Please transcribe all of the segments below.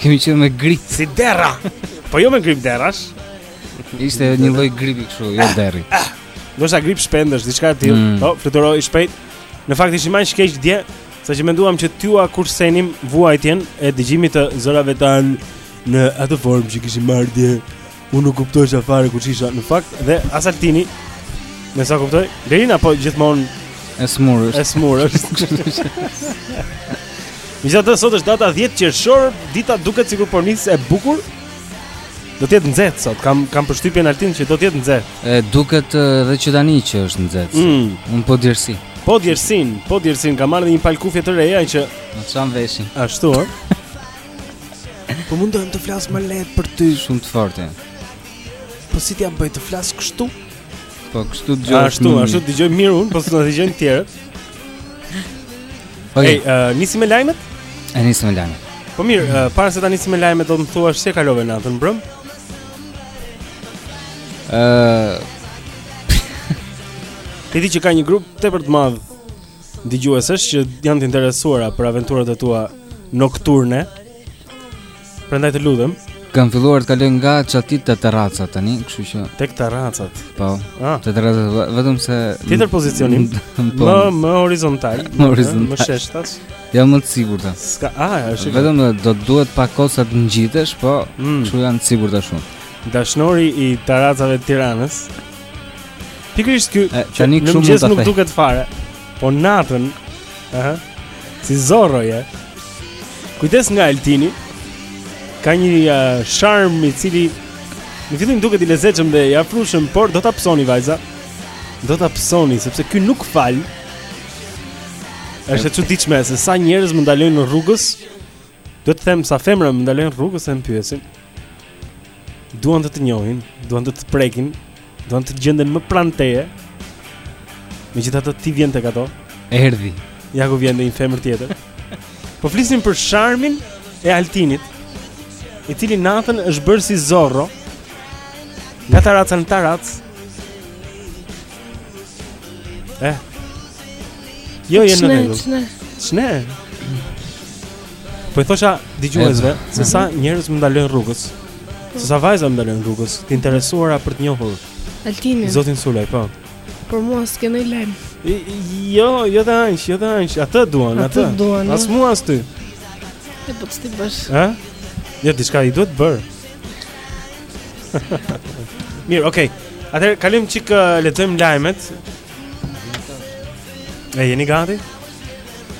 Kemi qenë me grip. Si derra. Po jo me grip derrash. Ishte një lloj gripi kështu, jo derri. Ah, ah, ah. Ndoshta grip shpendësh, diçka e tillë. Mm. Po, fluturoi shpejt. Në fakt ishim aq keq dje, saqë menduam që t'jua kursenim vuajtjen e dëgjimit të zërave tanë në atë formë që kishim marrë dje. Unë nuk kuptoj çfarë kisha në fakt dhe as Altini Me sa kuptoj Lerina po gjithmonë E sëmurë është E sëmurë është Mirë atëherë sot është data 10 qershor Dita duket sikur po nis e bukur Do të jetë nxehtë sot Kam, kam përshtypje Altin që do të jetë nxehtë E duket dhe që tani që është nxehtë mm. Unë po djersij Po djersin, po djersin Kam marrë dhe një palë kufje të reja që më të çajnë veshin Ashtu, Po mundohem të flas më lehtë për ty. Shumë të fortë. Po si t'ia bëj të flas kështu? Po kështu dëgjoj. Ashtu, ashtu dëgjoj mirë unë, po s'na dëgjojnë të tjerët. Okej, okay. uh, nisim me lajmet? E nisim me lajmet. Po mirë, uh, para se ta nisim me lajmet, do të më thuash si e kalove natën mbrëm? Ëh. Uh... Ti e di që ka një grup tepër të madh dëgjuesësh që janë të interesuara për aventurat e tua nokturne. Prandaj të lutem. Kam filluar të kaloj nga çatitë te tarracat tani, kështu që tek tarracat. Po. Ah. Te tarracat vetëm se tjetër pozicionim. Po. Më më horizontal. Më horizontal. Më sheshtas. Janë më të sigurta. S'ka, a, ah, është. Vetëm do të duhet pak kohë sa të ngjitesh, po, mm. kështu janë të sigurt ashtu. Dashnori i tarracave të Tiranës. Pikërisht ky në mëngjes. Nuk duket fare. Po natën, ëh, si Zorro je. Kujdes nga Altini. Ka një uh, sharm i cili në fillim duket i lezetshëm dhe i afrushëm, por do ta psoni vajza. Do ta psoni sepse ky nuk fal. Është e çuditshme se sa njerëz më ndalojnë rrugës Duhet të them sa femra më ndalojnë rrugës e më pyesin. Duan të të njohin, duan të të prekin, duan të gjenden më pranë teje. Megjithatë ti vjen tek ato. Erdhi. Ja ku vjen dhe një femër tjetër. Po flisim për sharmin e Altinit, i cili natën është bërë si Zorro. Nga tarraca në tarracë. Eh. Jo, jo, jo. Çne. Po u thosha dëgjuesve se sa mhm. njerëz më ndalojnë rrugës. Po. Se sa vajza më ndalojnë rrugës, të interesuara për të njohur. Altinin. Zotin Sulaj, po. Por mua s'ke ndaj lajm. Jo, jo të ansh, jo të ansh. Atë duan, atë. Atë duan. As mua as ty. Ti po ç'ti bësh. Ë? Ja jo, diçka i duhet bërë. Mirë, okay. Atëherë kalojmë çik uh, lexojmë lajmet. A jeni gati?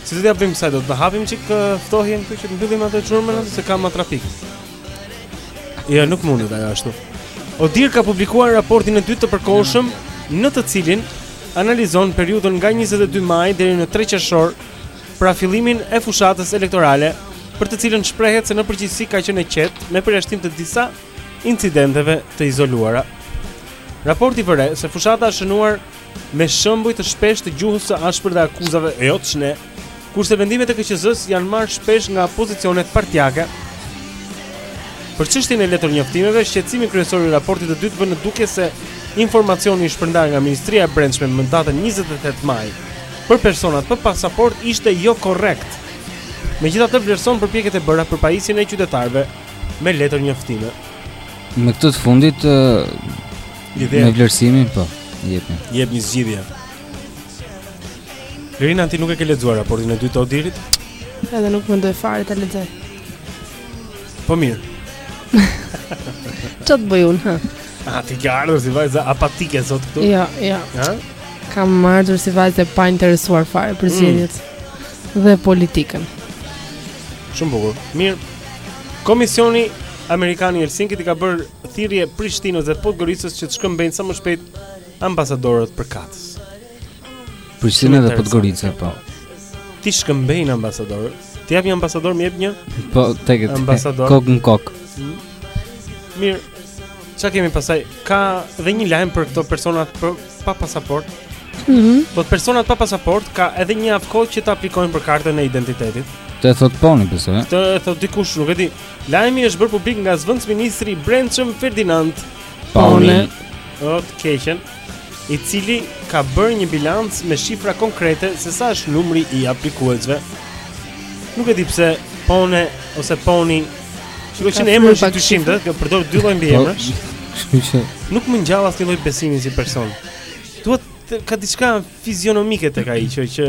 Si do të japim sa do të hapim çik uh, ftohjen këtu që të mbyllim atë zhurmën se ka më trafik. Jo, nuk mundet ajo ashtu. ODIHR ka publikuar raportin e dytë të përkohshëm në të cilin analizon periudhën nga 22 maj deri në 3 qershor pra fillimin e fushatës elektorale, për të cilën shprehet se në përgjithësi ka qenë e qetë me përjashtim të disa incidenteve të izoluara. Raporti vëren se fushata është shënuar me shembuj të shpeshtë të gjuhës së ashpër dhe akuzave të ndërsjella, kurse vendimet e KQZ-së janë marrë shpesh nga pozicionet partiake. Për çështjen e letërnjoftimeve, shqetësimi kryesor, raporti i dytë vë në dukje se informacioni i shpërndarë nga Ministria e Brendshme më datën 28 maj për personat pa pasaportë ishte jo korrekt. Megjithatë vlerëson përpjekjet e bëra për pajisjen e qytetarëve me letërnjoftime. Me këtë të fundit Lidhe. me vlerësimin po, jepni. Jepni zgjidhje. Lirina ti nuk e ke lexuar raportin e dytë të ODIHR-it? Edhe nuk mendoj fare ta lexoj. Po mirë. Ç'do të bëj unë? hë? A ti ke ardhur si vajzë apatike sot këtu? Jo, jo. Ha? Kam ardhur si vajzë e painteresuar fare për zgjedhjet dhe politikën. Shumë bukur. Mirë. Komisioni Amerikan i Helsinkit i ka bërë thirrje Prishtinës dhe Podgoricës që të shkëmbejnë sa më shpejt ambasadorët përkatës. Prishtinë dhe Podgorica, po. T'i shkëmbejnë ambasadorët. Të jap një ambasador, më jep një. Po, tek e ambasador. Kokë më kokë. Hmm. Mirë. Çka kemi pastaj? Ka dhe një lajm për këto personat pa pasaportë. Mhm. Mm po personat pa pasaportë kanë edhe një javë kohë që të aplikojnë për kartën e identitetit. Këtë e thotë Poni pse e? Këtë e thotë dikush nuk e di Lajmi është bërë publik nga zëvendësministri i Brendshëm Ferdinand Poni O të keqen i cili ka bërë një bilanc me shifra konkrete se sa është numri i aplikuesve. Nuk e di pse Pone ose Poni, që duke qenë emër që dyshim, do të përdorë dy lloj mbiemrash. Kështu që nuk më ngjall asnjë lloj besimi si person. Domethënë ka diçka fizionomike tek ai që që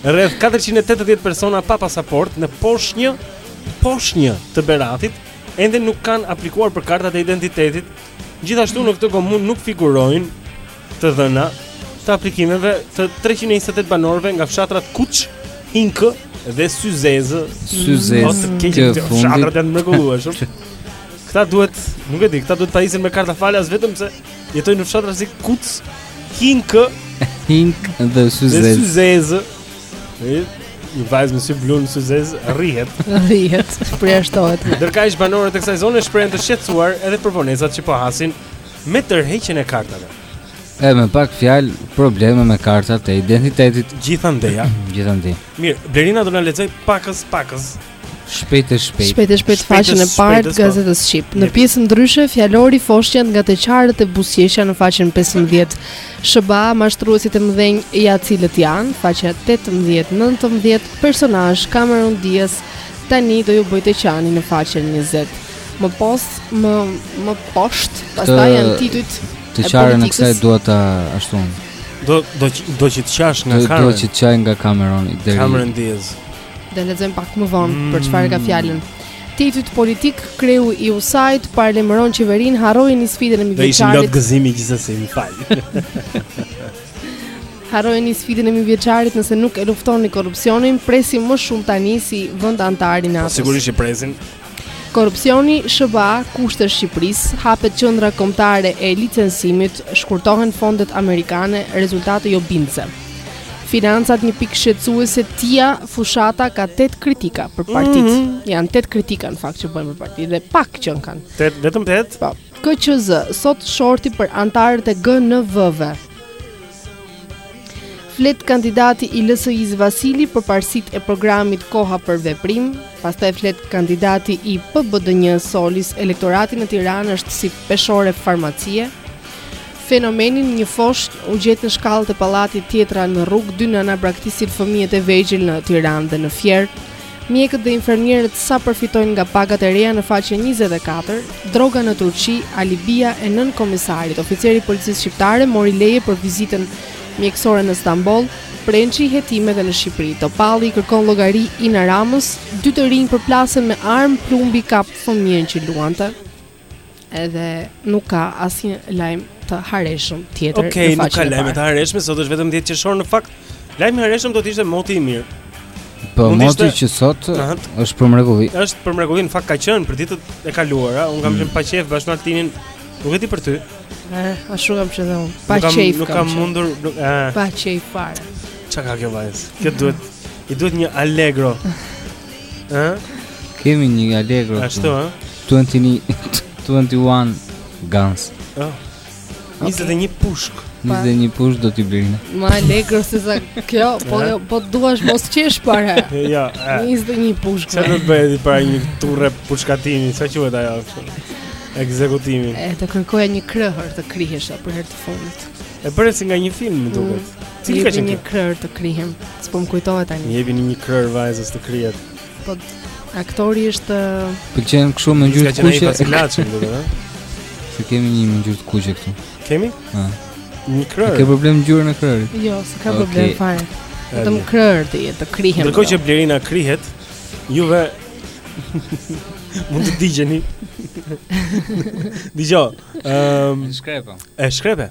Rreth 480 persona pa pasaportë në Poshnjë, Poshnjë të Beratit, ende nuk kanë aplikuar për kartat e identitetit. Gjithashtu në këtë komunë nuk figurojnë të dhëna të aplikimeve të 328 banorëve nga fshatrat Kuç, Hinkë dhe Syzezë. Syzezë. O të keqen, fshatrat janë të mrekullueshëm. Këta duhet, nuk e di, këta duhet të pajisen me karta falas vetëm se Jetojnë në fshatra si Kuç, Hink, Hink dhe Syzezë. Dhe Syzezë. Një vajzë me sy blu në Syzezë rrihet. Rrihet, përjashtohet. Ndërkaq banorët e kësaj zone shprehen të shqetësuar edhe për vonesat që po hasin me tërheqjen e kartave. E me pak fjalë probleme me kartat e identitetit gjithandej. gjithandej. Mirë, Blerina do na lexojë pakës pakës. Shpejt e shpejt. Shpejt e shpejt faqen e parë të po. gazetës Shqip. Në pjesë ndryshe fjalori foshnja nga të qarët e buzëqeshja në faqen 15. SHBA mashtruesit e mëdhenj ja cilët janë, faqja 18, 19, personazh Cameron Diaz tani do ju bëjë të qani në faqen 20. Më pos, më më poshtë, pastaj janë titujt të të e politikës ashtu. Do do do që të qash nga Cameron. Do që të qaj nga Cameron deri Cameron Diaz. Dhe lexojmë pak më vonë mm. për çfarë ka fjalën. Te titujt politikë kreu i USAID paralajmëron qeverinë harrojeni sfidën e mijëvjeçarit. Ishin lot gëzimi gjithsesi, më fal. Harrojeni sfidën e mijëvjeçarit nëse nuk e luftoni korrupsionin, presim më shumë tani si vend anëtar i NATO. Po, sigurisht që presim. Korrupsioni, SHBA, kushte Shqipërisë, hapet qendra kombëtare e licencimit, shkurtohen fondet amerikane, rezultate jo bindëse. Financat një pikë shqetësuese tia fushata ka 8 kritika për partitë. Mm -hmm. Janë 8 kritika në fakt që bëhen për partitë dhe pak qenkan. 8, vetëm 8? Po. KQZ, sot shorti për anëtarët e GNV-ve. Flet kandidati i LSI-së Vasili për parësitë e programit Koha për veprim, pastaj flet kandidati i PBDNJ Solis, elektorati në Tiranë është si peshore farmacie. Fenomeni një foshnjë u gjet në shkallët e pallatit tjetra në rrugë dy nëna braktisin fëmijët e vegjël në Tiranë dhe në Fier. Mjekët dhe infermierët sa përfitojnë nga pagat e reja në faqen 24, droga në Turqi, alibia e nënkomisarit, oficeri i policisë shqiptare mori leje për vizitën mjekësore në Stamboll, Prençi hetime dhe në Shqipëri, Topalli i kërkon llogari Ina Ramës, dy të rinj përplasen me armë, plumbi kap fëmijën që luante. Edhe nuk ka asnjë lajm të hareshëm tjetër në faqen e parë. Okej, nuk ka lajme të hareshme, sot është vetëm 10 qershor në fakt. Lajmi i hareshëm do të ishte moti i mirë. Po moti që sot është për mrekulli. Është për mrekulli, në fakt ka qenë për ditët e kaluara. Unë kam mm. qenë pa qejf bashkë me Altinin. Nuk e di për ty. Eh, ashtu kam qenë unë. Pa qejf. Nuk kam mundur, nuk e. Pa qejf fare. Çka ka kjo vajzë? Kjo duhet i duhet një allegro. Ë? Kemi një Allegro. Ashtu, ë? 21 21 Guns. Ë. 21 pushkë. 21 pushkë do t'i blejnë. Më Allegro se sa kjo, po jo, po duash mos qesh para. Jo. 21 pushk. Ça do të bëje ti para një ture pushkatimi, sa quhet ajo? Ekzekutimi. Do të kërkoja një krëhër të krihesha për herë të fundit. E bëre si nga një film, më duket. Mm. Cili ka qenë një krëhër të krihem? S'po më kujtohet tani. Jepi një krëhër vajzës të krihet. Po aktori është Pëlqen kështu me ngjyrë të kuqe. Ka qenë do të thotë. Se kemi një ngjyrë të kuqe këtu. Kemi? Ha. Një krëhër. Ke problem ngjyrën e krëhrit? Jo, s'ka okay. problem fare. Vetëm krëhër të jetë të krihem. Ndërkohë që Blerina krihet, juve mund të digjeni. Dijo. Ehm, um, shkrepa. E shkrepe.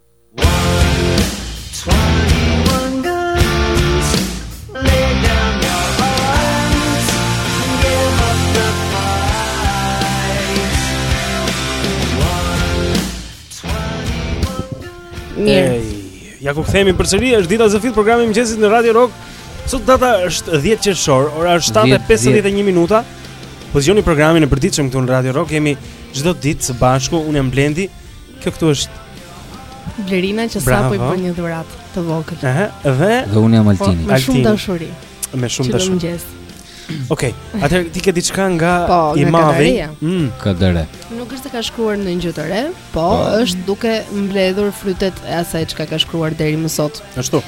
Ja ku kthehemi përsëri, është Dita Zë Fill programi i mëngjesit në Radio Rock. Sot data është 10 qershor, ora është 7:51 minuta. Po dëgjoni programin e përditshëm këtu në Radio Rock. Jemi çdo ditë së bashku, unë jam Blendi Kjo këtu është Blerina që sapo i bëri një dhuratë të vogël. Ëh, dhe dhe unë jam po, Altini. Me shumë dashuri. Me shumë dashuri. Mëngjes. Okej, okay, atëherë ti ke diçka nga po, i madhi? Mm. Kadare. Nuk është se ka shkruar ndonjë gjë të re, po, po. është duke mbledhur frytet e asaj çka ka shkruar deri më sot. Ashtu.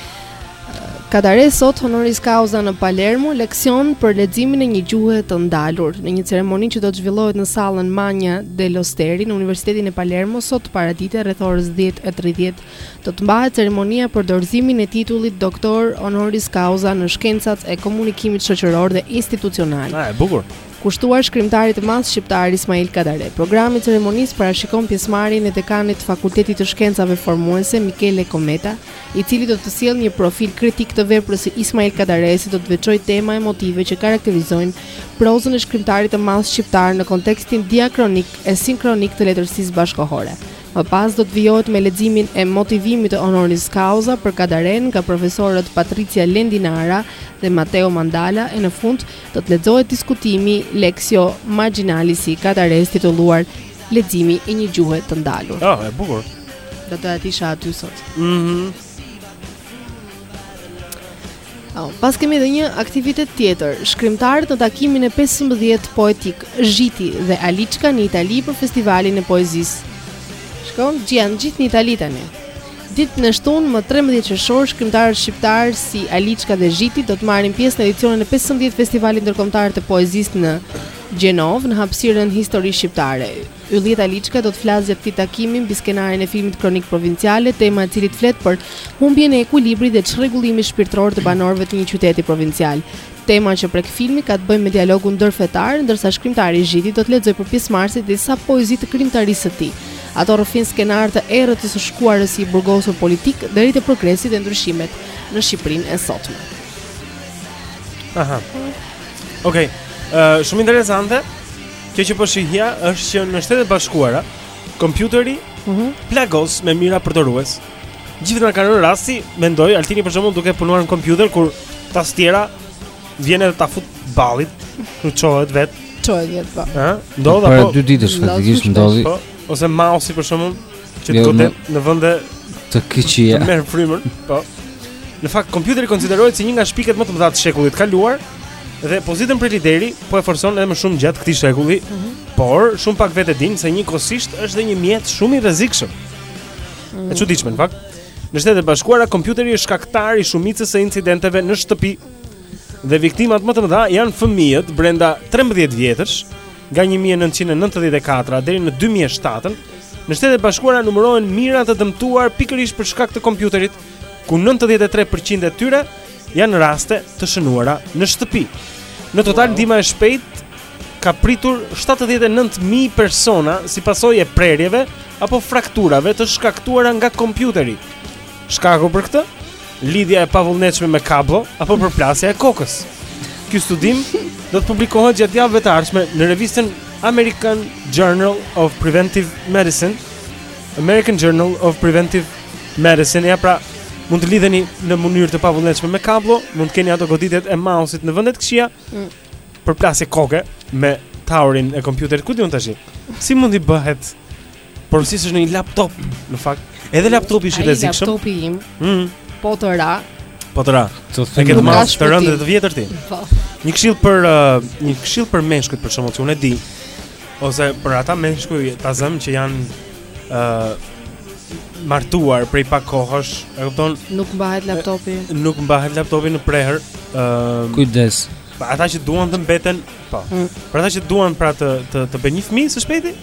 Kadare sot honoris causa në Palermo, leksion për leximin e një gjuhe të ndaluar. Në një ceremoni që do të zhvillohet në sallën Manja delo Steri në Universitetin e Palermo sot paradite rreth orës 10:30, do të mbahet ceremonia për dorëzimin e titullit doktor honoris causa në shkencat e komunikimit shoqëror dhe institucional. Ah, e bukur. Kushtuar shkrimtarit të madh shqiptar Ismail Kadare, programi i ceremonisë parashikon pjesëmarrjen e dekanit të Fakultetit të Shkencave Formuese, Michele Cometa, i cili do të sjellë një profil kritik të veprës së Ismail Kadares e do të veçojë tema e motive që karakterizojnë prozën e shkrimtarit të madh shqiptar në kontekstin diakronik e sinkronik të letërsisë bashkëkohore. Më pas do të vijohet me leximin e motivimit të honoris causa për Kadaren nga profesorët Patrizia Lendinara dhe Matteo Mandala e në fund do të lexohet diskutimi Lectio Marginalis i Kadaresë titulluar Leximi i një gjuhe të ndaluar. Ah, e bukur. Doja të isha aty sot. Mhm. Mm oh, pastaj kemi edhe një aktivitet tjetër. Shkrimtarët në takimin e 15 poetik Zhiti dhe Aliçka në Itali për festivalin e poezisë. Shkojnë të gjithë në Itali tani. Ditën e shtunë, më trembëdhjetë qershor, shkrimtarët shqiptarë si Aliçka dhe Zhiti do të marrin pjesë në edicionin e pesëmbëdhjetë të Festivalit Ndërkombëtar të Poezisë në Gjenovë, në hapësirën Histori Shqiptare. Ylljet Aliçka do të flasë gjatë këtij takimi mbi skenarin e filmit Kronikë Provinciale, tema e cilit flet për humbjen e ekuilibrit dhe çrregullimit shpirtëror të banorëve të një qyteti provincial. Tema që prek filmi ka të bëjë me dialogun ndërfetar, ndërsa shkrimtari Zhiti do të lexojë për pjesëmarrësit disa poezi të krimtarisë së tij. Ato rrëfejnë skenarë të errët të së shkuarës si i burgosur politik deri te progresi dhe ndryshimet në Shqipërinë e sotme. Aha. Okej. Okay. Uh, shumë interesante. Kjo që po shihja është që në Shtetet e Bashkuara kompjuteri mm -hmm. plagos me mijëra përdorues. Gjithë na ka rënë rasti, mendoj Altini për shembull duke punuar në kompjuter kur tastiera vjen edhe ta fut ballit, ku çohet vet. Çohet vet po. Ë? Ndodha po. Para dy ditësh faktikisht ndodhi. Po, ose mouse për shembull që të jo, godet në vende të këqija. Të merr frymën, po. Në fakt kompjuteri konsiderohet si një nga shpikat më të mëdha të shekullit të kaluar dhe pozitën prej lideri po e forcon edhe më shumë gjatë këtij shekulli. Mm -hmm. Por shumë pak vetë e dinë se njëkohësisht është dhe një mjet shumë i rrezikshëm. Mm. E çuditshme në fakt. Në Shtetet e Bashkuara kompjuteri është shkaktar i shumicës së incidenteve në shtëpi. Dhe viktimat më të mëdha janë fëmijët brenda 13 vjetësh, nga 1994 deri në 2007. Në Shtetet e Bashkuara numërohen mijëra të dëmtuar pikërisht për shkak të kompjuterit, ku 93% e tyre janë raste të shënuara në shtëpi. Në total ndihma e shpejtë ka pritur 79.000 persona si pasojë e prerjeve apo frakturave të shkaktuara nga kompjuteri. Shkaku për këtë? Lidhja e pavullnetshme me kabllo apo përplasja e kokës. Ky studim do të publikohet gjatë javëve të ardhshme në revistën American Journal of Preventive Medicine. American Journal of Preventive Medicine, ja pra, mund të lidheni në mënyrë të pavullnetshme me kabllo, mund të keni ato goditjet e mouse-it në vende të këqija. Mm. Përplasje koke me towerin e kompjuterit. Ku di unë tash? Si mund të bëhet? Por si është në një laptop, në fakt. Edhe laptopi është i rrezikshëm. Laptopi im. Mm. Po të ra. Po të ra. Të thënë të marrë të rëndë të vjetër ti. Po. Një këshillë për uh, një këshillë për meshkujt për sa unë e di. Ose për ata meshkuj ta zëm që janë ë uh, martuar prej pak kohësh, e kupton? Nuk mbahet laptopi. Nuk mbahet laptopi në prehër. ë uh, Kujdes. Për ata që duan të mbeten, po. Mm. Për ata që duan pra të të të bëjnë një fëmijë së shpejti,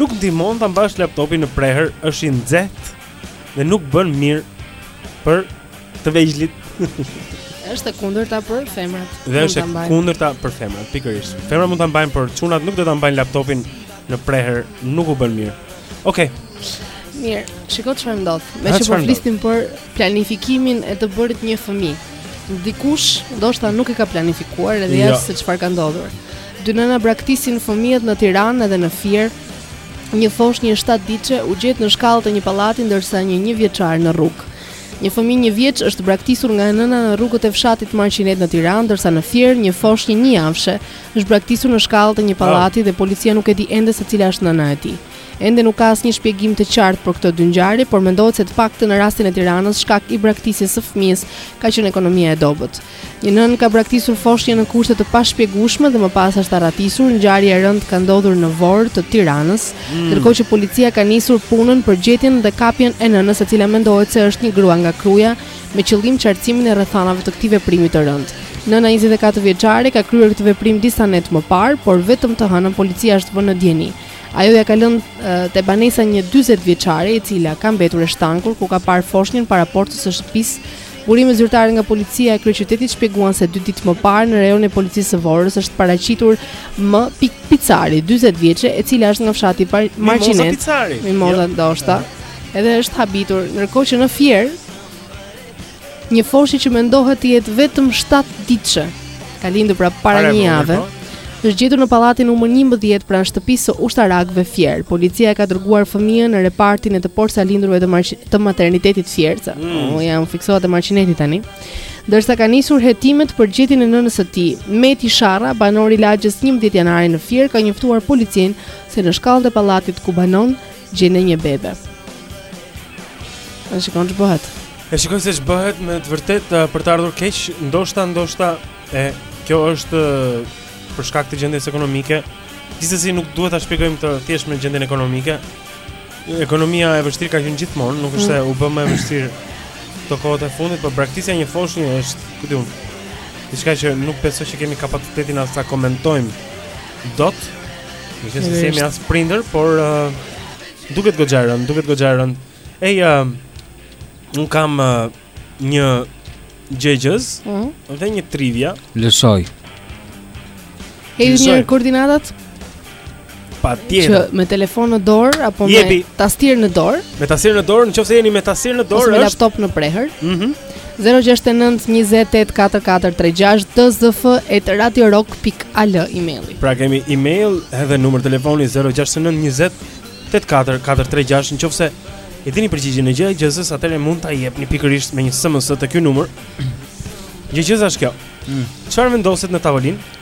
nuk ndihmon ta mbash laptopin në prehër, është i nxehtë dhe nuk bën mirë për të vegjlit. Është e kundërta për femrat. Dhe është e kundërta për femrat, pikërisht. Femrat mund ta mbajnë, por çunat nuk do ta mbajnë laptopin Në prehër nuk ju bën mirë. Okej. Okay. Mirë, shiko çfarë ndodh. Meqë po flisnim për planifikimin e të bërit një fëmijë. Dikush ndoshta nuk e ka planifikuar edhe ja jo. se çfarë ka ndodhur. Dy nëna braktisin fëmijët në Tiranë dhe në Fier. Një foshnjë 7 ditëshe u gjet në shkallët e një pallati ndërsa një 1 vjeçar në rrugë. Një fëmijë një vjeç është braktisur nga nëna në rrugët e fshatit Marqinet në Tiranë, ndërsa në Fier një foshnjë një javëshe Është braktisur në shkallët e një pallati dhe policia nuk e di ende se cila është nëna e tij. Ende nuk ka asnjë shpjegim të qartë për këto dy ngjarje, por mendohet se të paktën në rastin e Tiranës shkak i braktisjes së fëmijës ka qenë ekonomia e dobët. Një nënë ka braktisur foshnjën në kushte të pashpjegueshme dhe më pas është arratisur. Ngjarja e rëndë ka ndodhur në Vorë të Tiranës, mm. ndërkohë që policia ka nisur punën për gjetjen dhe kapjen e nënës, e cila mendohet se është një grua nga Kruja, me qëllim qartësimin e rrethanave të këtij veprimi të rëndë. Nëna 24 vjeçare ka kryer këtë veprim disa net më parë, por vetëm të hënën policia është vënë në dijeni. Ajo ia ka lënë te banesa e një 40 vjeçareje, e cila ka mbetur e shtangur kur ka parë foshnjën para portës së shtëpisë. Burime zyrtare nga policia e kryeqytetit shpjeguan se dy ditë më parë në rajonin e policisë së Vorës është paraqitur M pikë Picari, 40 vjeçe, e cila është nga fshati Marqinet. Mimoza Picari. Mimoza jo. ndoshta. Edhe është habitur, ndërkohë që në Fier një foshnjë që mendohet të jetë vetëm 7 ditëshe, ka lindur pra para një jave. Po. Është gjetur në pallatin numër 11 pranë shtëpisë së ushtarakëve Fier. Policia e ka dërguar fëmijën në repartin e të porsalindurve të, të maternitetit Fier. Mm. Jam fiksuar te Marqineti tani. Ndërsa ka nisur hetimet për gjetjen e nënës së tij, Meti Sharra, banor i lagjes 11 janari në Fier, ka njoftuar policinë se në shkallët e pallatit ku banon, Gjen një bebe. E shikon ç'bëhet. E shikon se ç'bëhet me të vërtetë uh, për të ardhur keq, ndoshta, ndoshta, e, kjo është uh, për shkak të gjendjes ekonomike. Gjithsesi nuk duhet ta shpjegojmë këtë thjesht me gjendjen ekonomike. Ekonomia e vështirë ka qenë gjithmonë, nuk është se u bë më e vështirë këto kohët e fundit, por braktisja e një foshnje është, ku di unë, diçka që nuk besoj që kemi kapacitetin as ta komentojmë dot, Nuk është se jemi as prindër, por uh, duket goxha rëndë, duket goxha rëndë. Ej, uh, unë kam uh, një gjëegjëzë mm -hmm. dhe një trivia. Lëshoje. I dini koordinatat? Patjetër. Që me telefon në dorë, apo Jebi. me tastierë në dorë? Me tastierë në dorë, në qoftë se jeni me tastierë në dorë është... Ose me laptop në prehër? Mhm. Mm 069 20 844 36 DZF et Radio Rock pik al emaili. Pra kemi email edhe numër telefoni 069 20 84 436 në qoftë se e dini përgjigjen e gjë e gjëzës atëherë mund ta jepni pikërisht me një sëmës te ky numër Gjë gjëzë është kjo mm. Çfarë vendoset në tavolinë?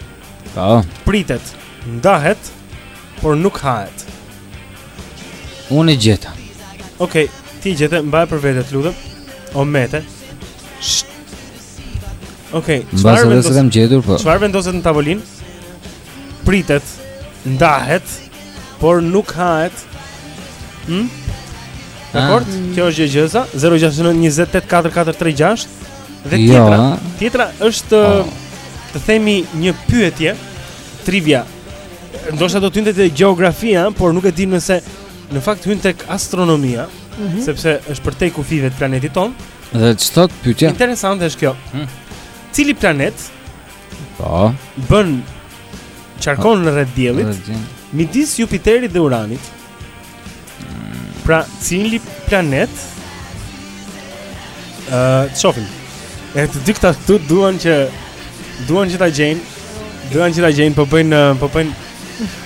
Po Pritet, ndahet, por nuk hahet Unë e gjeta. Okej, okay, ti e gjete mbaje për vete, të lutem. O mete. Okej, okay, çfarë vendos? Kam gjetur po. Çfarë vendoset në tavolinë? Pritet, ndahet, por nuk hahet. Hm? Ah. Dakord? Kjo është gjëza 0692084436 dhe jo, tjetra. Tjetra është oh. të themi një pyetje trivia Ndoshta do të hynte te gjeografia, por nuk e di nëse në fakt hyn tek astronomia, mm -hmm. sepse është përtej kufijve të planetit tonë. Dhe ç'thotë pyetja? Interesante është kjo. Hmm. Cili planet? Po. Bën qarkun rreth diellit. Midis Jupiterit dhe Uranit. Pra, cili planet ë uh, ta shohim. E të dy këta këtu duan që duan që ta gjejnë, duan që ta gjejnë, po bëjnë po bëjnë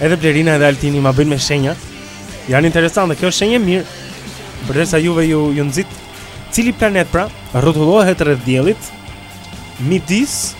edhe Blerina edhe Altini ma bëjnë me shenja. Janë interesante, kjo është shenjë e mirë. Përderisa juve ju ju nxit cili planet pra rrotullohet rreth diellit midis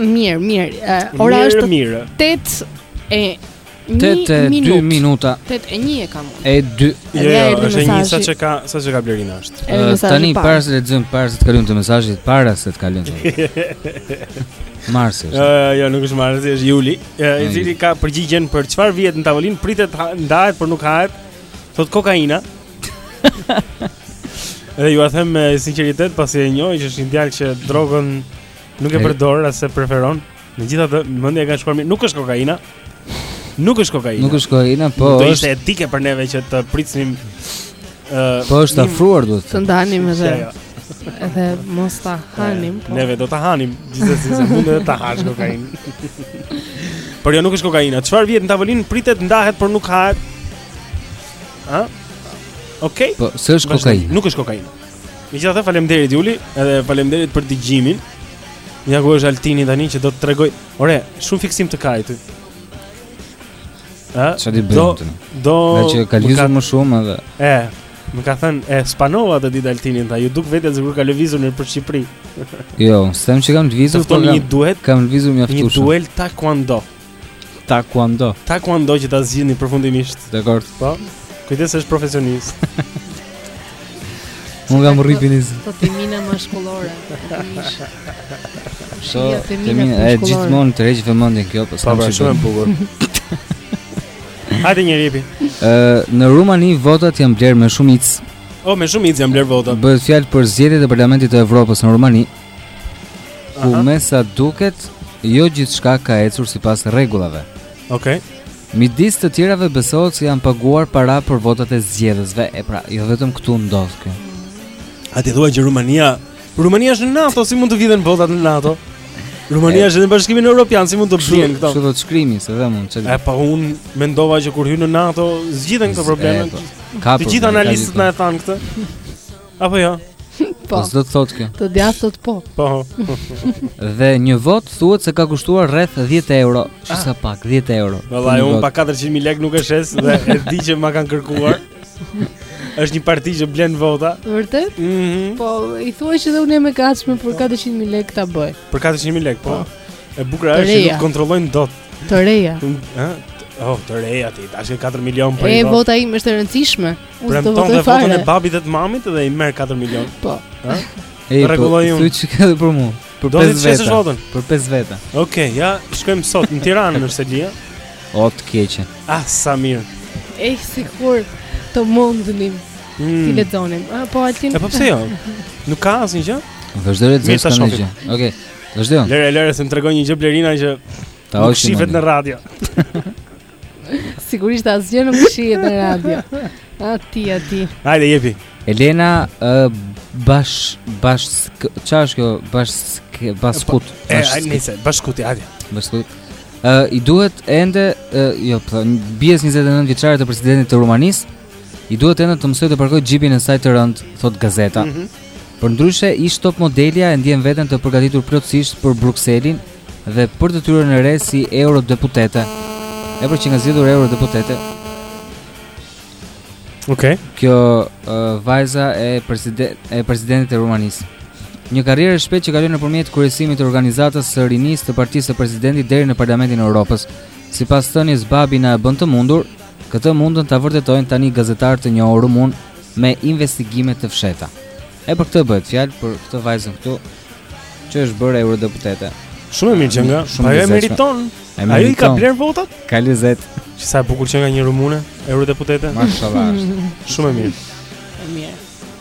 Mirë, mirë. Uh, ora, mirë, është 8 e 8 e 2 minuta. 8 e 1 e kam. E 2. Jo, jo, është një sa që ka, sa që ka Blerina është. Uh, tani para se të lexojmë para se të kalojmë te mesazhet, para se të kalojmë. Marsi. Ëh, uh, jo, nuk është Marsi, është Juli. Uh, i cili ka përgjigjen për çfarë vihet në tavolinë, pritet ndahet, por nuk hahet. Thotë kokaina. Dhe jua them me sinqeritet pasi e njoh që është një djalë që drogën nuk e përdor as e preferon. Megjithatë, mendja ka shkuar mirë, nuk është kokaina. Nuk është kokaina. Nuk është kokaina, po është. Do ishte etike për neve që të prisnim ë uh, Po është afruar duhet. Të ndanim edhe. Edhe mos ta hanim. Po. Neve do ta hanim, gjithsesi se mund edhe ta hash kokainë. Por jo nuk është kokaina. Çfarë vihet në tavolinë pritet ndahet por nuk hahet. Ë? Okej. Po, s'është kokainë. Nuk është kokainë. Megjithatë faleminderit Juli, edhe faleminderit për dëgjimin. Ja ku është Altini tani që do të tregojë. Ore, shumë fiksim të ka ty. Ë? Çfarë bën Do ti? do Ngaqë ka lëvizur më shumë edhe. E, më ka thënë e spanova të ditë Altinin, tha, iu duk vetja sikur ka lëvizur nëpër Shqipëri. Jo, s'them që kam lëvizur, Të fton, po kam, një duhet, kam lëvizur mjaftueshëm. Një duel taekwondo. Taekwondo. Taekwondo që ta zgjidhni përfundimisht. Dakord. Po. Kujdes se është profesionist. Unë kam rripin i zi. Po ti mina më shkollore. So, ti mina më shkollore. Gjithmonë të tërheqë vëmendjen kjo, po s'kam çfarë. Shumë bukur. Hajde jepi. Ë, në Rumani votat janë blerë me shumicë. O, me shumicë janë blerë votat. Bëhet fjalë për zgjedhjet e Parlamentit të Evropës në Rumani, Ku me sa duket, jo gjithçka ka ecur sipas rregullave. Okej. Okay. Midis të tjerave besohet se janë paguar para për votat e zgjedhësve, e pra, jo vetëm këtu ndodh kjo. A ti thua që Rumania, Rumania është në NATO, si mund të vidhen votat në NATO? Rumania është në Bashkimin Evropian, si mund të bëhen këto? Çfarë do të shkrimi se dhe mund të çel. E po unë mendova që kur hyn në NATO zgjidhen këto probleme. Po. Të gjithë analistët na e thanë këtë. Apo jo? Po. Po s'do të thotë kjo. Të djathtët po. Po. Dhe një votë thuhet se ka kushtuar rreth 10 euro, ah sa pak, 10 euro. Valla, Një unë votë. pa 400 mijë lekë nuk e shes dhe e di që ma kanë kërkuar. Është një parti që blen vota. Vërtet? Mhm. Po, i thuaj që dhe unë jam e gatshme për 400 mijë lekë ta bëj. Për 400 mijë lekë, po. E bukura Të është që reja. nuk kontrollojnë dot. Të reja. Ëh, oh, të reja ti, tash ke 4 milion për E një vot. vota ime është e rëndësishme. Premton dhe votën e babit dhe të mamit dhe i merr 4 milion. Po. Ha? Ej, po, rregullojun. Thuaj diçka edhe për mua. Për 5 veta. Do të shesësh votën. Për 5 veta. Okej, okay, ja, shkojmë sot në Tiranë në seli. O të keqen. Ah, sa mirë. Ej, sikur të mundnim. Mm. Ti lexonim. Ah, po Altin. E po pse jo? Nuk ka asnjë gjë? Vazhdo të lexosh tani gjë. Okej. Vazhdo. Lëre, lëre, se më tregoi një gjë Blerina që nuk shifet në radio. Sigurisht asgjë nuk shihet në radio. A ti, a ti. Hajde jepi. Elena uh, bash bash çfarë është kjo bash bashkut. Është bashkut i atij. Bashkut. Uh, i duhet ende uh, jo po bijës 29 vjeçare të presidentit të Rumanisë i duhet ende të mësojë të parkojë xhipin e saj të rëndë thotë gazeta mm -hmm. Përndryshe ish top modelja e ndjen veten të përgatitur plotësisht për Brukselin dhe për detyrën e re si eurodeputete. E pra qenka zgjedhur eurodeputete. Okej. Okay. Kjo uh, vajza e president e presidentit të Rumanisë. Një karrierë e shpejtë që kalon nëpërmjet kryesimit të organizatës së rinisë të partisë së presidentit deri në Parlamentin e Europës. Sipas thënies Babi na e bën të mundur, këtë mundën ta vërtetojnë tani gazetarë të njohur rumunë me investigime të fshehta. E pra këtu bëhet fjalë për këtë vajzën këtu, që është bërë eurodeputete. Shumë e mirë që nga. Shumë Ajo e meriton. E meriton. Ajo i ka blerë votat? Ka lezet. Sa e bukur që nga një rumune, eurodeputete. Mashallah. Shumë e mirë. E mirë.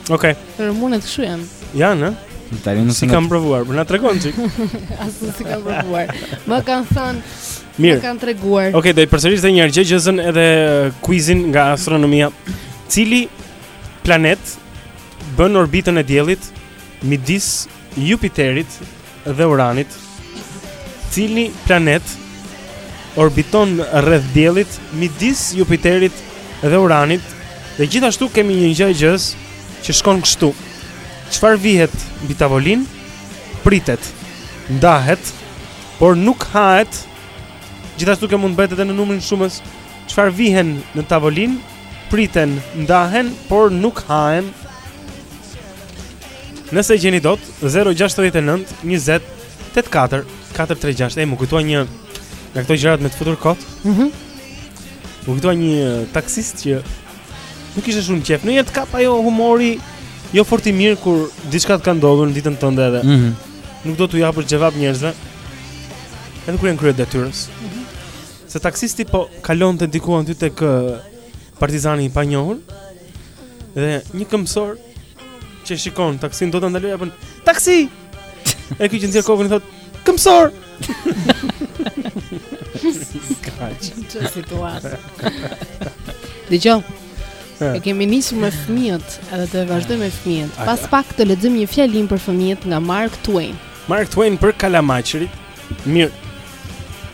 Okej. Okay. Rumunet kshu janë. Janë, ë? Tani nuk s'i kam provuar, por na tregon çik. As unë s'i kam provuar. Më kanë thënë Mirë. Më kanë treguar. Okej, okay, do i përsëris edhe një herë gjëzën edhe kuizin nga astronomia. Cili planet bën orbitën e diellit Midis Jupiterit dhe Uranit, cili planet orbiton rreth Diellit midis Jupiterit dhe Uranit? Dhe gjithashtu kemi një gjëegjëzë që shkon kështu. Çfarë vihet mbi tavolinë? Pritet, ndahet, por nuk hahet. Gjithashtu mund të bëhet edhe në numrin shumës. Çfarë vihen në tavolinë? Priten, ndahen, por nuk hahen. Nëse e gjeni dot 069 20 84 436 e m'u kujtua një nga këto gjërat me të futura kot. Mhm. Mm m'u kujtua një taksist që nuk ishte shumë në qejf. Në jetë të kap ai humori jo fort i mirë kur diçka të ka ndodhur në ditën tënde edhe. Mhm. Mm nuk do t'u japësh xhevap njerëzve. Edhe kur je në krye të detyrës. Mm -hmm. Se ky taksisti po kalonte diku aty tek partizani i panjohur. Dhe një këmbësor Që shikon taksin do ta ndalojë: "Taksi!" E ky që nxjerr kokën i thot, "Këmbësor." Kaq. Kjo situatë. Dëgjo. E kemi nisur me fëmijët, edhe do ta vazhdojmë me fëmijët. Pas pak të lexojmë një fjalim për fëmijët nga Mark Twain. Mark Twain për kalamajtë. Mirë.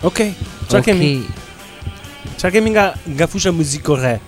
Okej. Okay. Çfarë kemi? Çfarë kemi nga nga fusha muzikore?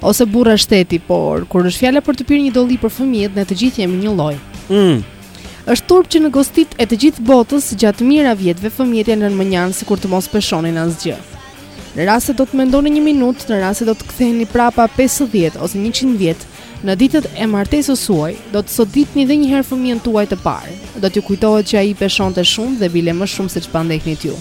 Ose burra shteti, por kur është fjala për të pirë një dolli për fëmijët, ne të gjithë jemi njëlloj. Mm. Është turp që në gostitë e të gjithë botës gjatë mijëra vjetëve fëmijët janë lënë mënjanë sikur të mos peshonin asgjë. Në rast se do të mendoni një minutë, në rast se do të ktheheni prapa 50 ose 100 vjet, në ditët e martesës suaj, do të sodisni edhe një herë fëmijën tuaj të parë. Do t'ju kujtohet që ai peshonte shumë dhe bile më shumë se ç'pandehni ju.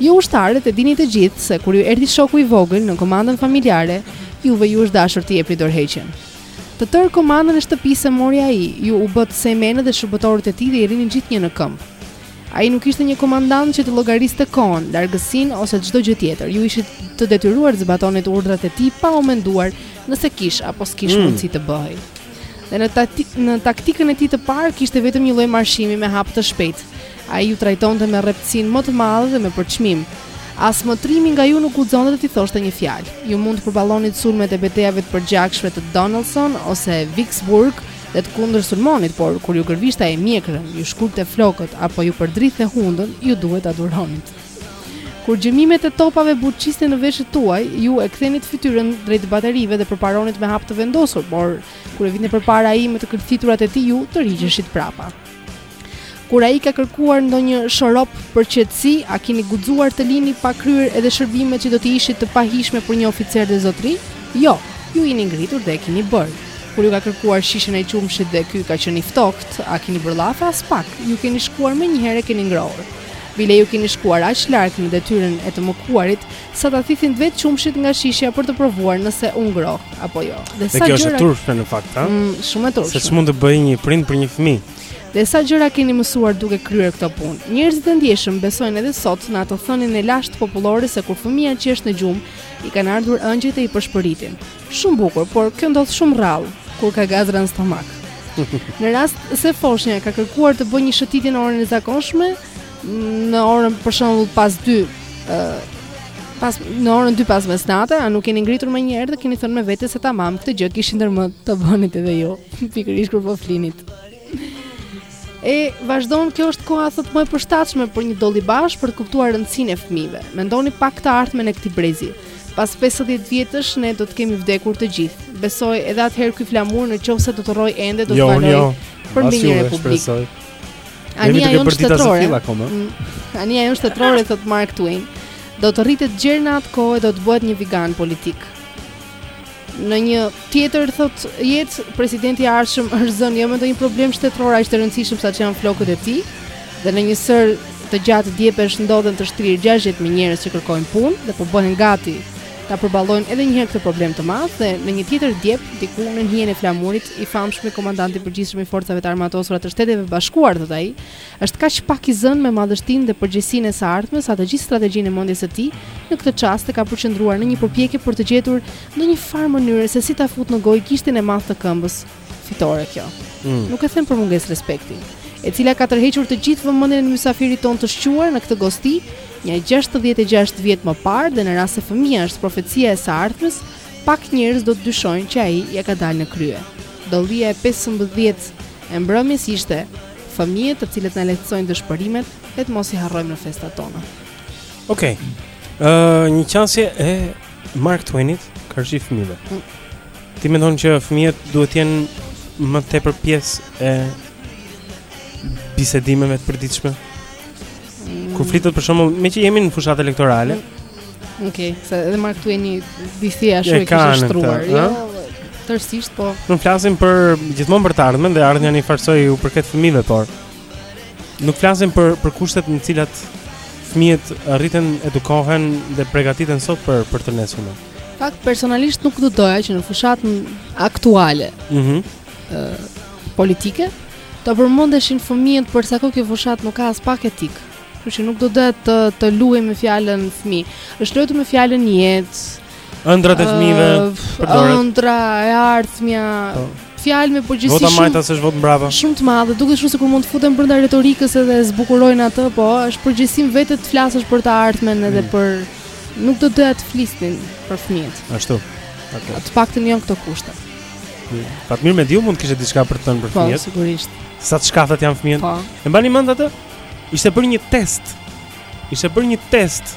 Ju ushtarët e dini të gjithë se kur ju erdhi shoku i vogël në komandën familjare, juve ju është dashur të jepni dorëheqjen. Të tërë komandën e shtëpisë e mori ai, ju u bëtë sejmenët dhe shërbëtorët e tij dhe i rrinit gjithnjë në këmbë. Ai nuk ishte një komandant që të llogariste kohën, largësinë ose çdo gjë tjetër. Ju ishit të detyruar të zbatonit urdhrat e tij pa u menduar nëse kish apo s'kish mundësi të bëhej. Dhe në, tati, në taktikën e tij të parë kishte vetëm një lloj marshimi me hap të shpejtë. Ai ju trajtonte me rreptësinë më të madhe dhe me përçmim. As më trimi nga ju nuk guxonte t'i thoshte një fjalë. Ju mund të përballonit sulmet e betejave të përgjakshme të Donelson ose Vicksburg dhe të kundërsulmonit, por kur ju gërvishte ai mjekrën, ju shkulte flokët apo ju përdrithte hundën, ju duhet ta duronit. Kur gjëmimet e topave buçisnin në veshët tuaj, ju e kthenit fytyrën drejt baterive dhe përparonit me hap të vendosur, por kur e vinte përpara ai me të klithurat e tij ju tërhiqeshit prapa. Kur ai ka kërkuar ndonjë shurup për qetësi, a keni guxuar të lini pa kryer edhe shërbimet që do të ishin të pahijshme për një oficer dhe zotëri? Jo, ju jeni ngritur dhe e keni bërë. Kur ju ka kërkuar shishen e qumështit dhe ky ka qenë i ftohtë, a keni bërë llafe? Aspak, ju keni shkuar menjëherë e keni ngrohur. Bile ju keni shkuar aq larg në detyrën e të mëkuarit sa ta thithni vetë qumështin nga shishja për të provuar nëse u ngroh apo jo. Dhe sa gjëra. Kjo është trupë në fakt, ha? Mm, shumë e trupë. Se ç'mund të bëjë një prind për një fëmijë? Dhe sa gjëra keni mësuar duke kryer këto punë? Njerëzit e ndjeshëm besojnë edhe sot në atë thënien e lashtë popullore se kur fëmija qesh në gjumë, i kanë ardhur engjëjt e i pëshpëritin. Shumë bukur, por kjo ndodh shumë rrallë kur ka gazra në stomak. Në rast se foshnja ka kërkuar të bëjë një shëtitje në orën e zakonshme, në orën për shembull pas 2 ë pas në orën 2 pas mesnate, a nuk jeni ngritur menjëherë dhe keni thënë me vete se tamam, këtë gjë kishit ndër mend të bënit edhe ju, pikërisht kur po flinit. E vazhdon kjo është koha thotë më e përshtatshme për një dolli bash për të kuptuar rëndësinë e fëmijëve. Mendoni pak të ardhmen e këtij brezi. Pas 50 vjetësh ne do të kemi vdekur të gjithë. Besoj edhe atëherë ky flamur në qoftë se do të rrojë ende do të jo, valojë jo. për mbi një republikë. Anija jonë shtetërore. Mm. Anija jonë shtetërore thotë Mark Twain. Do të rritet gjer në atë kohë e do të bëhet një vigan politik. Në një tjetër thotë jetë, presidenti i ardhshëm është zënë jo me ndonjë problem shtetëror aq të rëndësishëm sa ç'janë flokët e tij. Dhe në një sërë të gjatë djepesh ndodhen të shtrirë 60000 njerëz që kërkojnë punë dhe po bëhen gati ta përballojnë edhe një herë këtë problem të madh dhe në një tjetër djep diku nën hijen e flamurit i famshmi komandanti i përgjithshëm i forcave të armatosura të Shteteve të Bashkuara thotë ai Është kaq pak i zënë me madhështinë dhe përgjegjësinë e së ardhmes sa të gjithë strategjinë e mendjes së tij në këtë çast e ka përqendruar në një përpjekje për të gjetur ndonjë farë mënyre se si ta futë në gojë gishtin e madh të këmbës fitore kjo. Mm. Nuk e them për mungesë respekti, e cila ka tërhequr të gjithë vëmendjen e mysafirit tonë të shquar në këtë gosti, nja 66 vjet më parë dhe në rast se fëmija është profecia e së ardhmes, pak njerëz do të dyshojnë që ai ia ka dalë në krye. Dollia e 15 e mbrëmjes ishte Fëmijët të cilët na lehtësojnë dëshpërimet e të mos i harrojmë në festat tona. Okej. Okay. Ë uh, një çështje e Mark Twainit, karshi fëmijëve. Mm. Ti mendon që fëmijët duhet të jenë më tepër pjesë e bisedimeve të përditshme? Mm. Kur flitet për shembull, meqë jemi në fushat elektorale, mm. Okej, okay, se edhe Mark Twaini disi ashtu e kishte shtruar. Jo, tërësisht po. Ne flasim për gjithmonë për të ardhmen dhe e ardhmja njëfarësoj u përket fëmijëve, por nuk flasim për për kushtet në të cilat fëmijët rriten, edukohen dhe përgatiten sot për për të nesërmen. Në fakt personalisht nuk do doja që në fushatën aktuale. Mhm. Mm politike të përmendeshin fëmijët për sa kohë kjo fushatë nuk ka aspak etikë. Kështu që nuk do të të, të luhej me fjalën fëmijë. Është luajtur me fjalën jetë. Ëndrat e fëmijëve, përdoret. Ëndra e ardhmja. Po. Fjalë me përgjegjësi shumë. Vota majtas është votë mbrapa. Shumë të madhe, duket shumë sikur mund të futen brenda retorikës edhe e zbukurojnë atë, po është përgjithësim vetë të flasësh për të ardhmen edhe mm. për nuk do doja të flisnin për fëmijët. Ashtu. Okay. Të paktën jo në këto kushte. Mm. Fatmir Mediu mund të kishte diçka për të thënë për po, fëmijët. Po, sigurisht. Sa të shkathët janë fëmijët. Po. E mbani mend atë? Ishte bërë një test. Ishte bërë një test.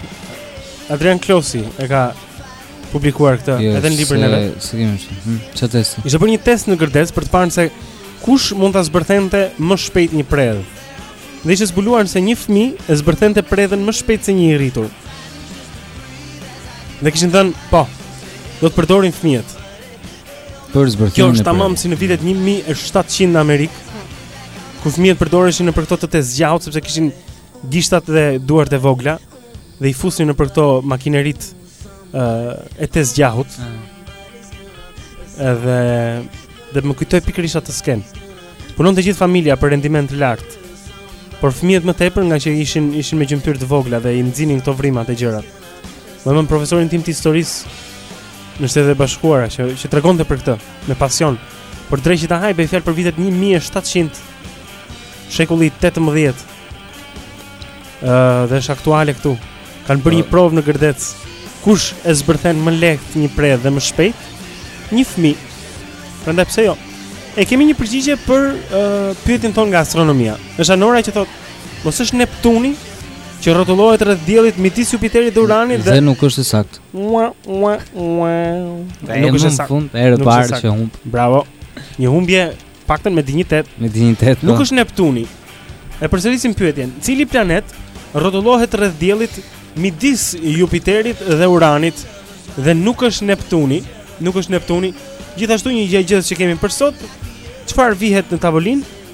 Ardian Klosi e ka publikuar këtë jo, edhe në librin e vet. Si kemi thënë? Hm, çfarë testi? Ishte bërë një test në Gërdec për të parë se kush mund ta zbërthente më shpejt një predhë. Dhe ishte zbuluar se një fëmijë e zbërthente predhën më shpejt se një i rritur. Dhe kishin thënë, po, do të përdorin fëmijët. Për zbërthimin Kjo është tamam si në vitet 1700 në Amerikë. Ku fëmijët përdoreshin nëpër këto të tezgjahut sepse kishin gishtat dhe duart e vogla dhe i fusnin nëpër këto makineritë uh, e tezgjahut. Ah. Edhe dhe më kujtoi pikërisht atë skenë. Punonte gjithë familja për rendiment të lartë. Por fëmijët më tepër ngaqë ishin ishin me gjymtyrë të vogla dhe i nxinin këto vrimat e gjërat. Mbaj mend profesorin tim të historisë në Shtetet e Bashkuara që, që tregonte për këtë, me pasion. Por dreqi ta hajë, bëhej fjalë për vitet 1700, shekulli 18, uh, dhe është aktuale këtu. Kanë bërë një provë në Gërdec, kush e zbërthen më lehtë një predhë dhe më shpejt, një fëmijë. Prandaj pse jo? E kemi një përgjigje për uh, pyetjen tonë nga astronomia. Është Anora që thotë, Mos është Neptuni që rrotullohet rreth diellit midis Jupiterit dhe Uranit dhe Dhe nuk është e saktë. Ua ua ua. Nuk është e saktë. Fund, hera e parë që humb. Bravo. Një humbje paktën me dinjitet. Me dinjitet. Nuk po. është Neptuni. E përsërisim pyetjen. Cili planet rrotullohet rreth diellit midis Jupiterit dhe Uranit dhe nuk është Neptuni? Nuk është Neptuni. Gjithashtu një gjëegjëzë që kemi për sot, çfarë vihet në tavolinë?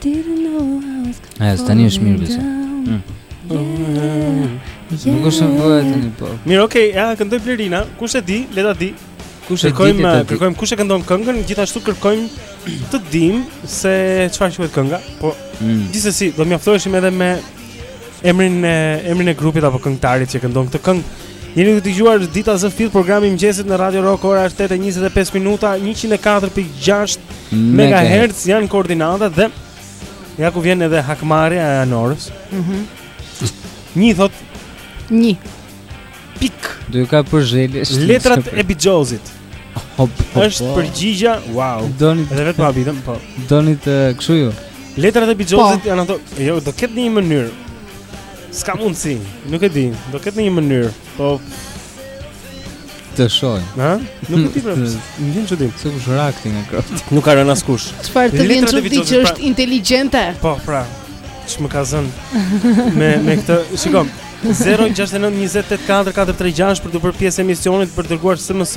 Didn't know I was gonna fall Esta një është mirëbërëse mm. Nuk është në vëhet një po Mirë, okej, okay, ja, këndoj Blerina Kush e di, le ta di Kush e kërkojmë, di, kërkojmë kush e këndon këngën Gjithashtu kërkojmë të dimë Se çfarë quhet kënga Po, mm. gjithsesi, do mjaftoheshim edhe me emrin e emrin e grupit apo këngëtarit që këndon këtë këngë. Jeni duke dëgjuar Dita Zë Fill programi i mëngjesit në Radio Rock ora është 8:25 minuta 104.6 MHz janë koordinatat dhe ja ku vjen edhe hakmarrja e Anorës. Mhm. Mm Një thotë një pikë. Do ju ka për xhelozi. Letrat e Bixhozit. Hop, hop, është përgjigja, wow. Donit edhe vetë habitem, po. Donit kshu ju. Letrat e Bixhozit po. janë ato, jo, do ketë në një mënyrë. S'ka mundsi, nuk e di, do ketë në një mënyrë, po të shoh. Ha? Nuk e di pra. Më vjen çudi. Se kush ra këtë nga krot. Nuk ka rënë askush. Çfarë të vjen çudi që është pra- inteligjente? Po, pra. Ç'më ka zënë me me këtë, shikom. 0692084436 për t'u bërë pjesë e emisionit për të dërguar SMS,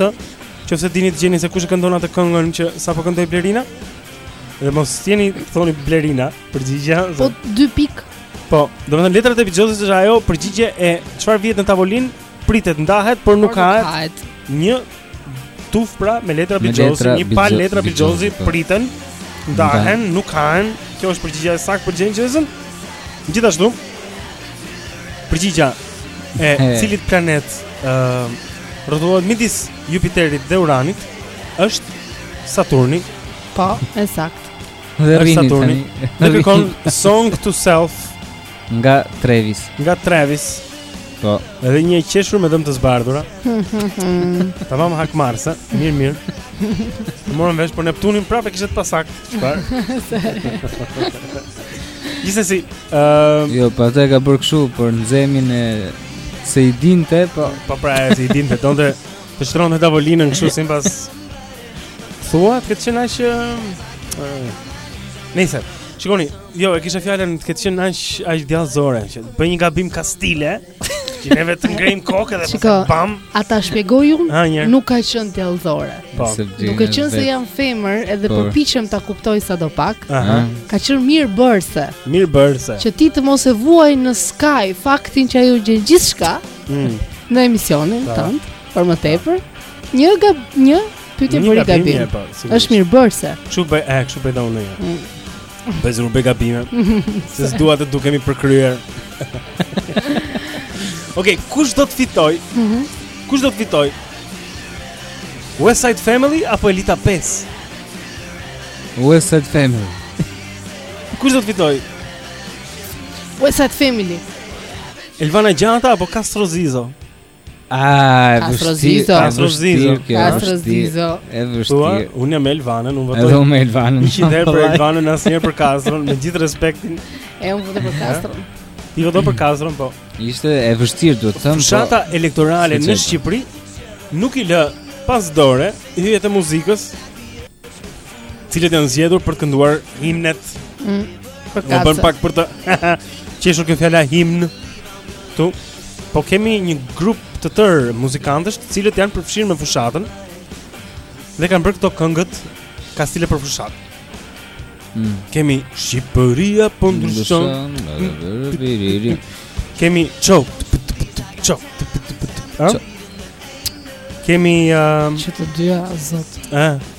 qoftë se dini të gjeni se kush e këndon atë këngën që sapo këndoi Blerina. Dhe mos ejani thoni Blerina, përgjigja. Po 2 pikë. Po, domethënë letrat e Bixhozit është ajo përgjigje e çfarë vihet në tavolinë, pritet ndahet, por nuk hahet. Një Tufë pra me letra bixhozi, një palë letra bixhozi po. priten, ndahen, nuk hahen. Kjo është përgjigja e saktë për gjëegjëzën. Gjithashtu, përgjigja e cili planet ë uh, rrotullohet midis Jupiterit dhe Uranit është Saturni. Po, e saktë. Dhe Saturni. Ne kërkon Song to Self Nga Travis. Nga Travis. Po. Edhe një qeshur me dhëmbë të zbardhura. tamam hakmarrëse, mirë mirë. Morëm vesh për Neptunin prapë kishte pasak. Çfarë? Gjithsesi, uh... jo, pa të ka bërë kështu për nxemin e se i dinte, po po pra e se i dinte, donte të shtronte tavolinën kështu sipas thua, të ketë qenë aq uh... Nëse, shikoni, Jo, e kisha fjalën të ketë qenë aq aq djallëzore që të bëjë një gabim kastile. Që neve të ngrejmë kokën dhe pastaj bam. A ta shpjegoj unë, ah, nuk ka qenë djallëzore. Po. Nuk ka qenë se jam femër edhe po. përpiqem ta kuptoj sadopak. Mm. Ka qenë mirëbërëse. Mirëbërëse. Që ti të mos e vuaje në skaj faktin që ajo gjen gjithçka. Mm. Në emisionin po. tënd, për më tepër, një gab, një pyetje bëri gabim. Po, Është mirëbërëse. Çu bëj, e, çu bëj donë. Bëj ze bëj gabime. Se s'dua të dukem i përkryer. Okej, kush do të fitojë? Mhm. Kush do të fitojë? West Side Family apo Elita 5? West Side Family. Kush do të fitojë? West Side Family. Elvana Gjata apo Castro Zizo? Ah, Castro Zizo, Castro Zizo, Castro Zizo. E vështirë. Unë jam me Elvanën, nuk votoj. Edhe unë me Elvanën. Njëqind herë për Elvana, asnjëherë për Castro, me gjithë respektin. E unë votë për Castro. Ti voto për Castro, po. Ishte e vështirë, duhet të them. Fushata elektorale në Shqipëri nuk i lë pas dore yjet e muzikës cilët janë zgjedhur për të kënduar himnet. Mm, më bën pak për të qeshur kjo fjala himn. Këtu po kemi një grup të tërë muzikantësh, të cilët janë përfshirë me fushatën. Dhe kanë bërë këto këngët kastile për fushatë. Mm. Kemi Shqipëria po ndryshon. Kemi çop. Çop. Kemi um, që të dyja zot. Ëh.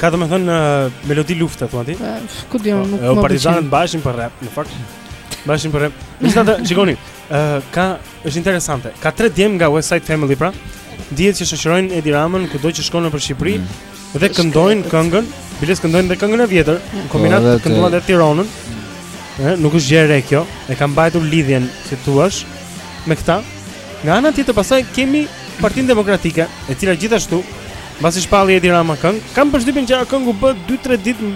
Ka domethënë në melodi lufte, thua ti? Ku di, po, nuk më pëlqen. O partizanët bashin për rap, në fakt. Bashin për rap. Në qoftë se shikoni, ka, është interesante. Ka tre djem nga West Side Family, pra. Dihet që shoqërojnë Edi Ramën, kudo që shkon nëpër Shqipëri, mm. dhe këndojnë këngën, biles këndojnë dhe këngën e vjetër, në mm. Kombinat po, kënduan dhe Tironën. Mm. Nuk është gjë e re kjo, e ka mbajtur lidhjen, si të thuash, me këta. Nga ana tjetër pasaj kemi Partinë Demokratike, e cila gjithashtu mbasi shpalli Edi Rama këngë, kam përshtypjen që ajo këngë u bë 2-3 ditë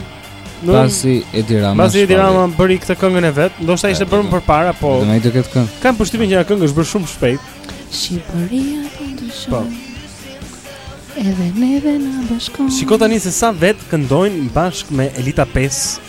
mbasi Edi Rama. Mbasi Edi Rama bëri këtë këngën e vet, ndoshta ishte bërë më përpara, po. Do të ketë këngë. Kam përshtypjen që ajo këngë është bërë shumë shpejt. Shqipëria po ndryshon. Po. Edhe neve na bashkon. Shiko tani se sa vetë këndojnë bashkë me Elita 5.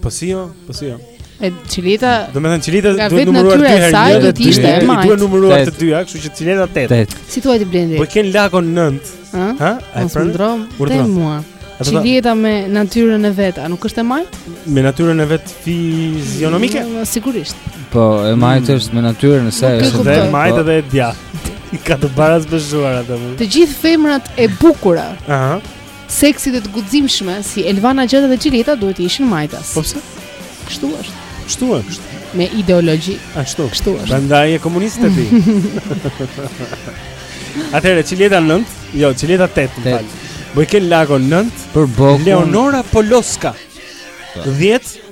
Po si jo, po si jo. E Çiljeta? Domethënë Çiljeta do numëruar dy herë, një dhe dy ishte e majtë. Duhet numëruar të dyja, kështu që Çiljeta 8. Si thua ti Blendi? Bojken Lako 9. Ëh? Ha? Ai sindrom te mua. Çiljeta me natyrën e vet, a nuk është e majtë? Me natyrën e vet fizionomike? Mm, sigurisht. Po, e majtë mm. është me natyrën e saj, është e majtë po. dhe e djathtë. I ka të baraspeshuar atë. Të gjithë femrat e bukura. Ëh. Seksi dhe të guximshme si Elvana Gjata dhe Çiljeta duhet të ishin majtas. Po pse? Kështu është. Kështu është. Me ideologji. Ashtu. Kështu është. Prandaj je komuniste ti. Atëherë Çiljeta 9, jo Çiljeta 8, më fal. Bojken Lako 9 për Bokun. Leonora Poloska. 10 po.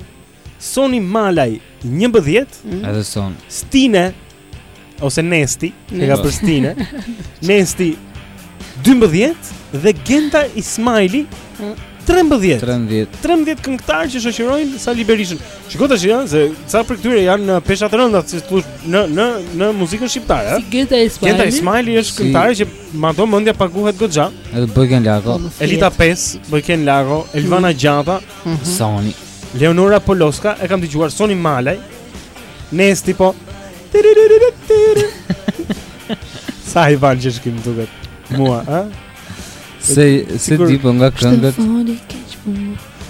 Soni Malaj 11 mhm. Edhe Son Stine Ose Nesti Që ka për Stine Nesti 12 Dhe Genta Ismaili 13 13 13 këngëtar që shoqërojnë Sali Berishën Shiko të shohim se ca prej këtyre janë në pesha të rënda Si të thuash në, në, në muzikën shqiptare Si Genta Ismaili Genta Ismaili është si... këngëtare që më do mëndja paguhet goxha Edhe Bojken Lako Elita Pesë Bojken Lako Elvana mm. Gjata mm -hmm. Soni Leonora Poloska, e kam dëgjuar Soni Malaj. Nesti po. Sa i vallë që shkim duket. Mua, ë? Se s'e di po nga këngët.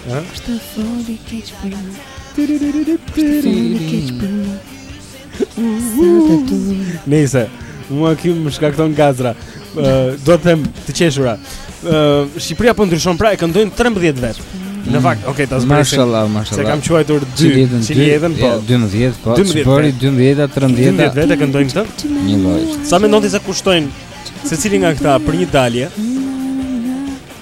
Ëh? S'është foli keq për mua. Është foli keq për mua. Nëse mua kjo më shkakton gazra, do të them të qeshura. Shqipëria po ndryshon pra e këndojnë 13 vetë. Në fakt, mm. okay, ta zgjidhim. Mashallah, mashallah. S'e kam quajtur 2, si jetën po. 12, po. 12 bëri 12-a, 13-a. 12 vetë këndojnë këtë? Një lloj. Sa mendoni se kushtojnë secili nga këta për një dalje?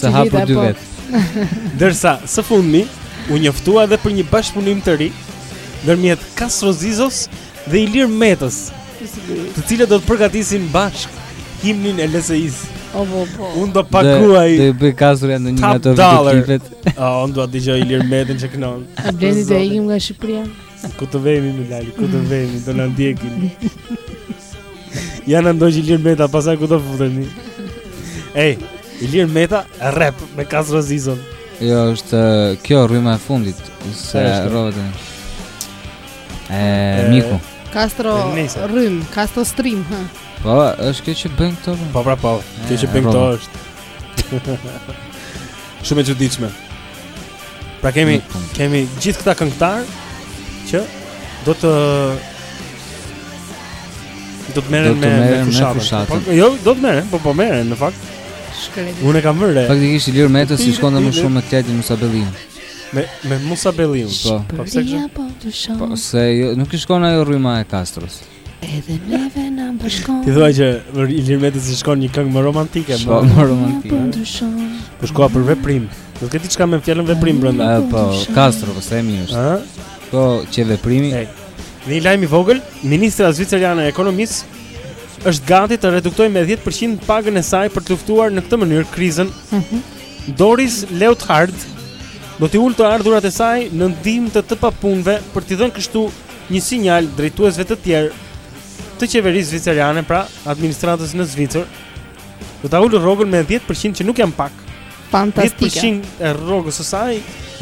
Sa hapur dy po. vet. Ndërsa së fundmi u njoftua edhe për një bashkëpunim të ri ndërmjet Kastro Zizos dhe Ilir Metës, të cilët do të përgatisin bashkë himnin e LSI-s. O po po. Unë do paguaj. Do bëj Kastroja një nga ato videoklipet. Ah, unë do të dëgjoj Ilir Metën që kënon. A bleni të ikim nga Shqipëria? Ku të vemi more Lali, ku të vemi, do na ndjekin. Ja na ndjek Ilir Meta, pasaj ku do futemi. Ej, Ilir Meta rap me Kastro Zizon. Jo, është kjo rryma e fundit se rrohet. Ë, miku. Kastro rrym, Kastro stream, ha. Po, është kjo që bën këto. Po, pra, po. Kjo që bën këto është. Shumë e çuditshme. Pra kemi kemi gjithë këta këngëtar që do të do të merren me me fushatën. Po jo, do të merren, po po merren në fakt. Shkretë. Unë kam vënë. Faktikisht Ilir Metës i shkon më shumë me Kledin Musabellin. Me me Musabellin. Po. Po pse kështu? Po se jo, nuk i shkon ajo rryma e Kastros. Edhe neve na bashkon. Ti thua që për Ilir Metës i shkon një këngë më romantike, më më romantike. Po ndryshon. Po është koha për veprim. Do të ketë diçka me fjalën veprim brenda. Po, Kastro, po se mirë. Ëh? Po, që veprimi. Hey. Një lajm i vogël, ministra zvicerane e ekonomisë është gati të reduktojë me 10% pagën e saj për të luftuar në këtë mënyrë krizën. Mm -hmm. Doris Leuthard do t'i ulë të ardhurat e saj në ndihmë të të papunëve për t'i dhënë kështu një sinjal drejtuesve të tjerë të qeverisë zviceriane, pra administratës në Zvicër, do ta ulë rrogën me 10% që nuk janë pak. Fantastike. 10% e rrogës së saj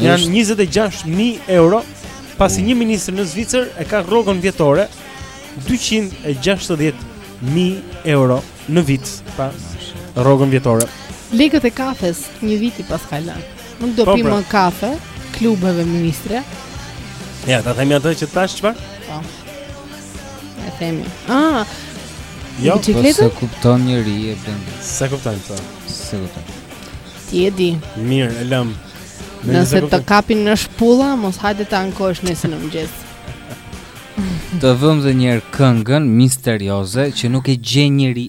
janë 26000 euro, pasi një ministër në Zvicër e ka rrogën vjetore 260000 euro në vit, pra rrogën vjetore. Lekët e kafes një viti pas ka lënë. Nuk do po, pimë pra. kafe, klubeve ministre. Ja, ta themi atë që të thashë që parë? Po. E themi. Ah, jo, po s'e kupton njeri e bën. S'e kupton, po. S'e kupton. Ti e di. Mirë, e lëmë. Nëse të kapin në shpulla, mos hajde të ankohesh nesër në mëgjes. Të vëmë dhe njëherë këngën misterioze që nuk e gjen njeri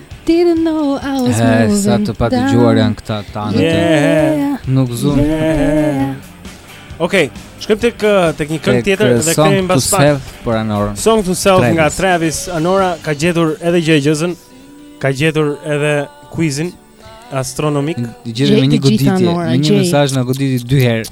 Didn't know I was eh, moving Sa të padëgjuar janë këta tanë yeah. Nuk zunë gjë. Okej, okej, shkojmë te kë tek një këngë tjetër eh, dhe kthehemi mbas pak. Song to self për Anora. Song to self Travis. nga Travis. Anora ka gjetur edhe gjëegjëzën, ka gjetur edhe kuizin astronomik. Gjëzën me një goditje, me një mesazh na goditi dy herë.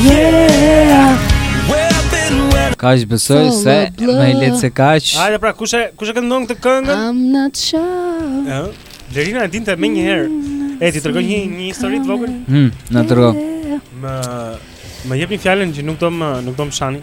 Yeah. Kaq besoj se më i lehtë se kaq. Hajde pra, kush e, kush e këndon këtë këngën? I'm not sure ja. Blerina e dinte menjëherë E, t'i tregoj një, një histori të vogël? Hmm, na trego. Më, më jepni fjalën që nuk do më, nuk do më shani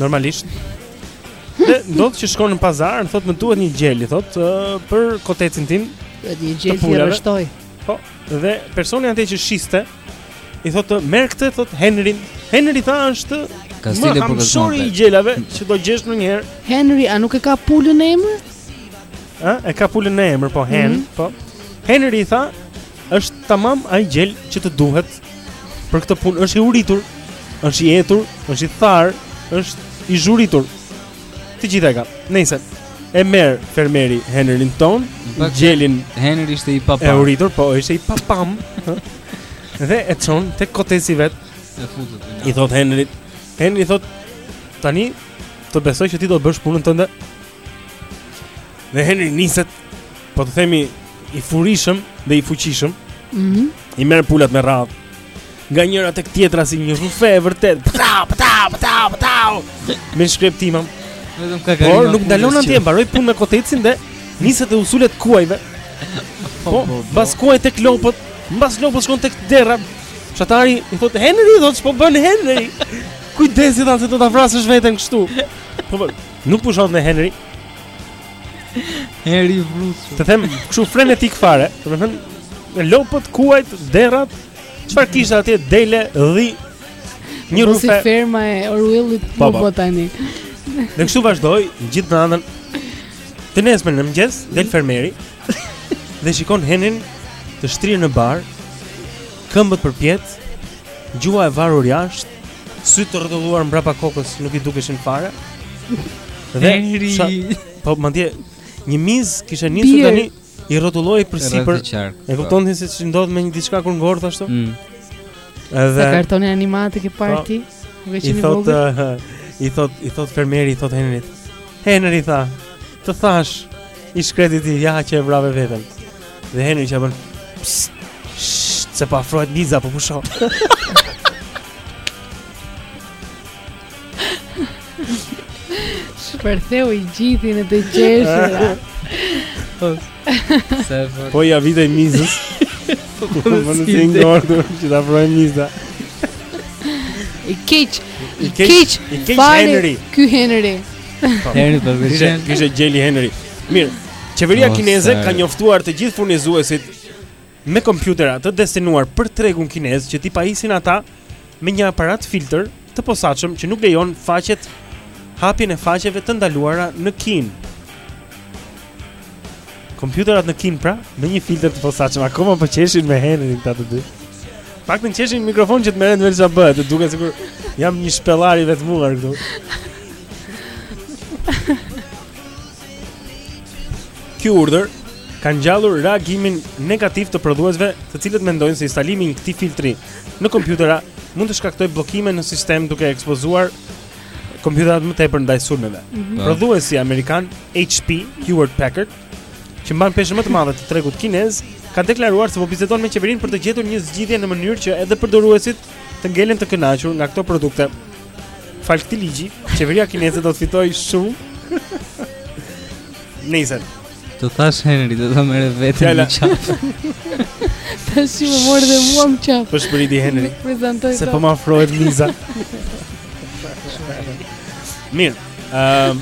Normalisht. Dhe ndodh që shkon në pazar, thotë më duhet një gjel, i thotë, uh, për kotecin tim. Duhet një gjel që rreshtoj. Po, dhe personi atje që shiste i thotë, "Merr këtë," thotë Henryn. Henry tha është kastile për këtë. Shumë i gjelave që do gjesh në një herë. Henry, a nuk e ka pulën në emër? Ë, e ka pulën në emër, po Hen, mm -hmm. po. Henry tha, Është tamam ai gjel që të duhet për këtë punë. Është i uritur, është i etur, është i thar, është i zhuritur. Të gjitha i ka. Nejse e merr fermeri Henryn ton, po, gjelin Henry ishte i papam. e uritur, po ishte i papam. dhe e çon tek koteci i vet. E futet. I thotë Henryt. Henry thotë tani të besoj që ti do të bësh punën tënde Dhe Henry niset, po të themi i furishëm dhe i fuqishëm. Mhm. I merr pulat me radhë. Nga njëra tek tjetra si një rrufe e vërtetë. Ptau, ptau, ptau, ptau. Me shkreptimë. Vetëm ka gari. Por nuk ndalon atje, mbaroi punë me kotecin dhe niset e u sulet kuajve. Po, mbas kuajve tek lopët, mbas lopës shkon tek derrat. Fshatari i thotë Henry, thotë ç'po bën Henry? Kujdes i tha se do ta vrasësh veten kështu. Po, po, Nuk pushonte Henry. Henry Bruce. Të them, kshu frenetik fare. Do të them, lopët, kuajt, derrat, çfarë kishte atje dele, dhi. Një rrufe. Si ferma e Orwellit po, po, po. po tani. Dhe kështu vazhdoi gjithë natën. Të nesërmen në mëngjes del fermeri dhe shikon Henrin të shtrirë në bar, këmbët përpjet, gjuha e varur jashtë. Sytë të rrotulluar mbrapa kokës nuk i dukeshin fare. Dhe sa, po madje një mizë kishte nisur tani i rrotullohej përsipër. E kupton ti se ç'i ndodh me një diçka kur ngordh ashtu? Mm. Edhe Sa kartoni animati ke parë po, ti? Kur ke qenë i vogël. Eh, I thotë i thotë fermeri i thotë Henrit. Henri tha, të thashë i shkreti ti ja që e vrave veten. Dhe Henry që bën se po afrohet miza po pusho. Shpërtheu i gjithi në të qeshura. Po ja vite i mizës. Po bën të ngordhur që t'i afrohet miza. I keq, i keq, i keq Henry. Ky Henry. Henry do të vjen. Kishë Jelly Henry. Mirë. Qeveria oh, kineze ka njoftuar të gjithë furnizuesit me kompjutera të destinuar për tregun kinez që t'i pajisin ata me një aparat filter të posaçëm që nuk lejon faqet hapjen e faqeve të ndaluara në Kinë. Kompjuterat në Kinë pra, me një filter të posaçëm, akoma po qeshin me Henrin këta të dy. Paktën qeshni në mikrofon që të merret vesh çfarë bëhet, duket sikur jam një shpellar i vetmuar këtu. Ky urdhër ka ngjallur reagimin negativ të prodhuesve, të cilët mendojnë se instalimi i këtij filtri në kompjutera mund të shkaktojë bllokime në sistem duke ekspozuar kompjuterat më tepër ndaj sulmeve. Mm -hmm. Prodhuesi amerikan HP Hewlett Packard, që mban peshën më të madhe të tregut kinez, ka deklaruar se po bisedon me qeverinë për të gjetur një zgjidhje në mënyrë që edhe përdoruesit të ngelen të kënaqur nga këto produkte. Falë këtij ligji, qeveria kineze do të fitojë shumë Nejse Të thashë Henry, do të merrje veten në qafë Tashi më more dhe mua në qafë Pëshpëriti Henry Se po më afrohet miza Mirë ehm,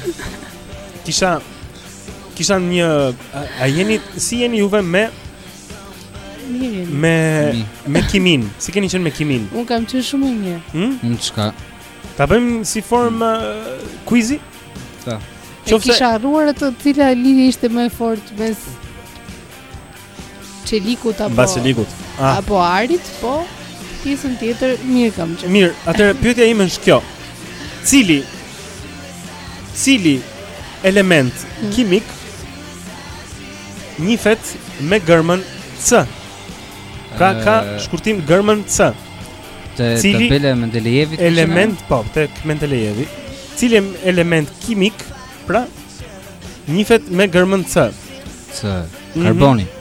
Kisha Kisha një A jeni, si jeni juve me Mirë. Me me kiminë. Si keni qenë me kiminë? Un kam qenë shumë mirë. Hm? Un çka? Ta bëjmë si formë uh, quizi? Ta. Qofse... E kisha harruar atë cila lidhje ishte më e fortë mes Çelikut apo Mbas Çelikut. Ah. Apo Arit, po pjesën tjetër mirë kam qenë. Mirë, atëherë pyetja ime është kjo. Cili cili element hmm. kimik Njifet me gërmën C. Pra ka shkurtim gërmën C. Te Cili tabela e Mendelejevit. element po te Mendelejevi. Cili element kimik pra njifet me gërmën C. C. Mhm. Karboni. Mm -hmm.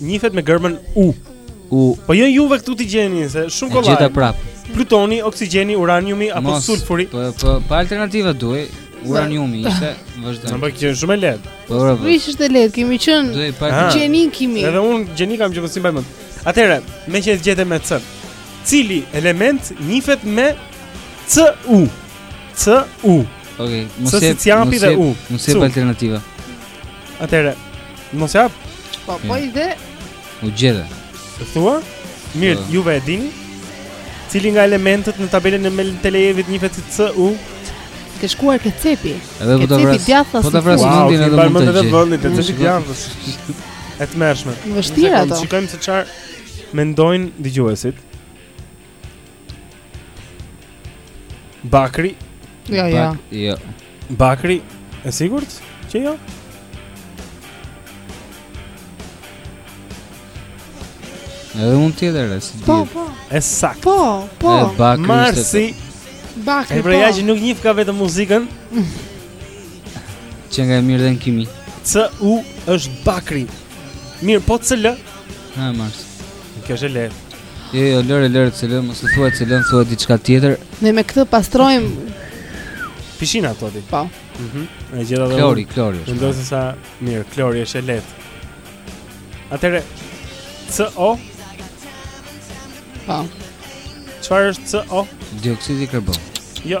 Njihet me gërmën U. U. Po jo juve këtu t'i gjeni se shumë kollaj. Gjeta prap. Plutoni, oksigjeni, uraniumi apo Mos, sulfuri. Po po pa alternativa duhej. Uraniumi ishte vazhdo. Po kjo është shumë e lehtë. Po po. po. Ishte e lehtë, kemi qenë. Duhej pa ah. gjeni kimi. Edhe un gjeni kam që kosim bajmën. Atëre, meqë gjete me C. Cili element njihet me C U? C U. Okej, mos e mos e alternativa. Atëre, Mos jap. Po, po i dhe. U gjet. E thua? Mirë, po. juve e dini? Cili nga elementët në tabelën e Mendelejevit njifet si CU? Ke shkuar ke cepi. Edhe po ta vras. Po ta vras mendin edhe mund të gjej. Vendin te cepi djathtas. E tmerrshme. Vështirë ato. Shikojmë se çfarë mendojnë dëgjuesit. Bakri. Jo, jo. Jo. Bakri, e sigurt që jo? Edhe unë tjetër e si Po, po. E saktë. Po, po. E bakri. Marsi. Bakri. E pra ja po. që nuk njifka vetëm muzikën. Qenka e mirë dhe në kimi. C, U, është bakri. Mirë, po C L? Ha, Marsi. Kjo është e lehtë. Jo, jo, lëre, lëre CL-në, mos të thuaj CL-në, thuaj diçka tjetër. Ne me këtë pastrojmë pishinat aty Po Mhm. E gjeta dhe Klori, klori është Mendoj se sa mirë, klori është e lehtë Atere CO Po Çfarë është CO? Dioksid karbon Jo,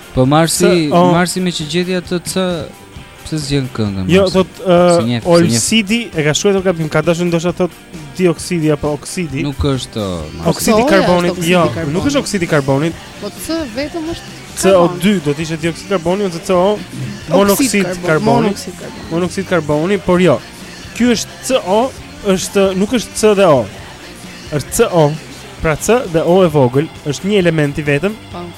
Po Marsi, Së, oh. Marsi meqë gjeti atë të pse s'gjen këngën. Jo, thot uh, Olsidi e ka shkruar gabim, ka dashur ndoshta të thotë dioksidi apo oksidi. Nuk është uh, oksidi karbonit, jo, nuk është oksidi karbonit. Po C vetëm është CO2 do të ishte dioksid karboni ose CO monoksid karboni. Monoksid karboni, por jo. Ky është CO, është nuk është C dhe O. Është CO. Pra C dhe O e vogël është një element i vetëm. Po.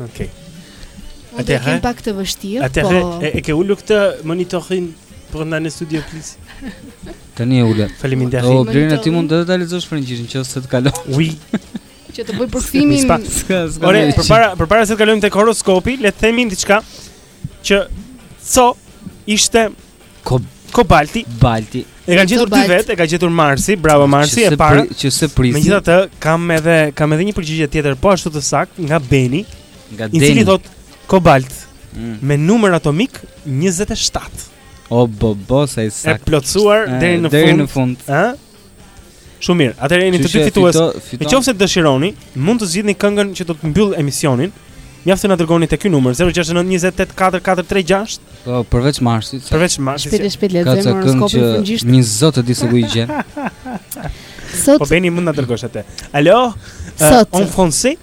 Okej. Okay. Atëherë pak të vështirë. Atëherë po... e, e ke ulur këtë monitorin për ne në studio please. Tani e ulë. Faleminderit. O Blerina ti mund të ta lexosh frëngjishten nëse të kalon. Ui. që të bëj përkthimin. Ore, përpara përpara se të kalojmë tek horoskopi, le të themi diçka që ç'ishte Ko Kobalti. Balti. E kanë gjetur dy vet, e ka gjetur Marsi, bravo Marsi, e para. Që s'e prisni. Megjithatë, kam edhe kam edhe një përgjigje tjetër po ashtu të saktë nga Beni. Nga Beni. I cili thot Kobalt mm. me numër atomik 27. O bo bo sa i saktë. E plotësuar deri në fund. Deri në fund. Ë? Shumë mirë. Atëherë jeni të dy fitues. Në qoftë se dëshironi, mund të zgjidhni këngën që do të mbyll emisionin. Mjafton të na dërgoni te ky numër 0692084436. Po, përveç Marsit. Përveç Marsit. Shpejt e shpejt lexojmë horoskopin frëngjisht. Një zot e di se ku i gjen. Sot. Po Beni mund na dërgosh atë. Alo. Sot. En français.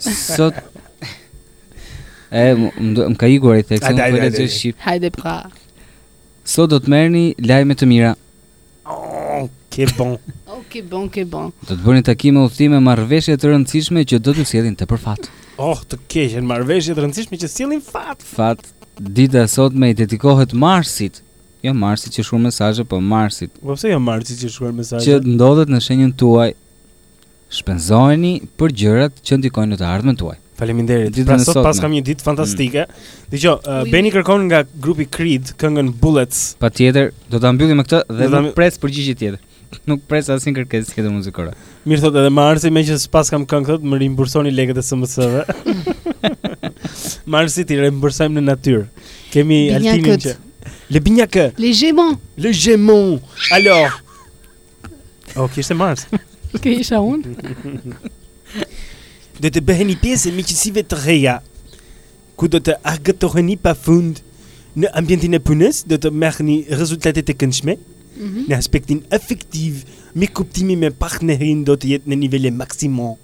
Sot E, më ka ikur e teksa më vjen të shqip Hajde pra Sot do të merrni lajme të mira oh, Ke bon oh, Ke bon, ke bon Do të bëni takime udhëtime marrëveshje të rëndësishme që do t'ju sjellin tepër fat Oh, të keqen marrëveshje të rëndësishme që sjellin fat Fat Dita e sotme i dedikohet Marsit Jo Marsit që shkruan mesazhe, po Marsit. Po pse jo Marsit që shkruan mesazhe? Që ndodhet në shenjën tuaj. Shpenzojeni për gjërat që ndikojnë në të ardhmen tuaj. Faleminderit. Ditën pra e sot sotme. paskam një ditë fantastike. Dgjoj, uh, Ui. Beni kërkon nga grupi Creed këngën Bullets. Patjetër, do ta mbyllim me këtë dhe Do ta nuk mby- pres përgjigje tjetër. Nuk pres asnjë kërkesë tjetër muzikore. Mirë thotë edhe Marsi, meqë s'paskam këngë thotë, më rimbursoni lekët e SMS-ve. Marsi t'i rimbursojmë në natyrë. Kemi Binjakët. Altinin që Le binjakë. Les Gémeaux. Les Gémeaux. Alors. O, oh, kishte Mars. Kë isha unë? do të bëheni pjesë e miqësive të reja, ku do të argëtoheni pa fund në ambientin e punës, do të merrni rezultate të këndshme, mm -hmm. në aspektin afektiv, mirëkuptimi me partnerin do të jetë në nivele maksimum.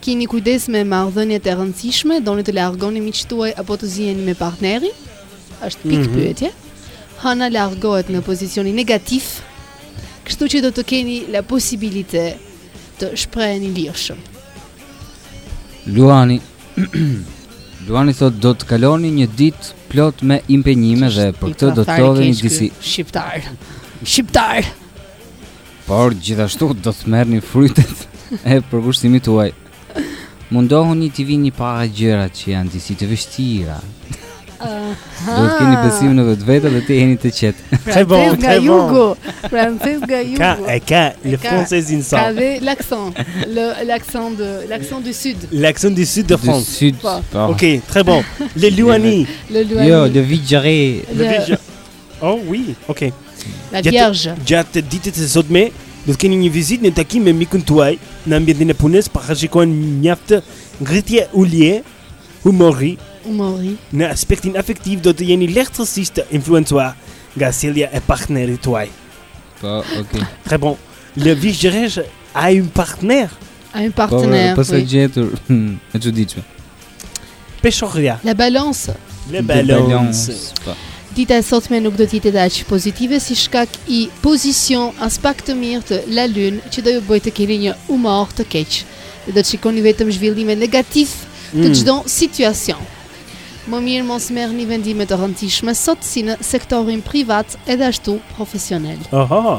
Kini kujdes me marrëdhëniet e rëndësishme, doni të largoni miqtë tuaj apo të ziheni me partnerin? Është pikë mhm. pyetje. Mm -hmm. Hëna largohet nga pozicioni negativ, kështu që do të keni la possibilité të shpreheni lirshëm. Luani Luani thotë do të kaloni një ditë plot me impenjime dhe për këtë do të ndiheni disi shqiptar. Shqiptar. Por gjithashtu do të merrni frytet e përkushtimit tuaj. Mundohuni t'i vini para gjërat që janë disi të vështira. Do të keni besim në vetvete dhe të jeni të qetë. Très bon, très bon. Francez nga jugu. Ka, e ka, le français e zinë sa. Ka dhe l'accent, l'accent du, l'accent du sud. L'accent du sud de France. Du sud, po. po. Ok, très bon. Le luani. Le luani. Jo, le vigjare. Le vigjare. Oh, oui, ok. La Vierge. Gjatë ditës së sotme do të keni një vizitë në takim me mikun tuaj në ambientin e punës, parashikohen mjaft ngritje-ulje humori, humori. Në aspektin afektiv do të jeni lehtësisht të influencuar nga sjellja e partnerit tuaj. Po, ok. Très bon. Le Vierge a un partenaire? A un partenaire. Po pse gjetur? E çuditshme. Peshorja. La balance. La balance. Po. Dita e sotme nuk do të jetë aq pozitive si shkak i pozicion aspak të mirë të La Lune që do ju bëjë të keni një humor të keq. Dhe do të shikoni vetëm zhvillime negativ të mm. çdo mm. situacion. Më mirë mos merrni vendime të rëndësishme sot si në sektorin privat edhe ashtu profesional. Aha.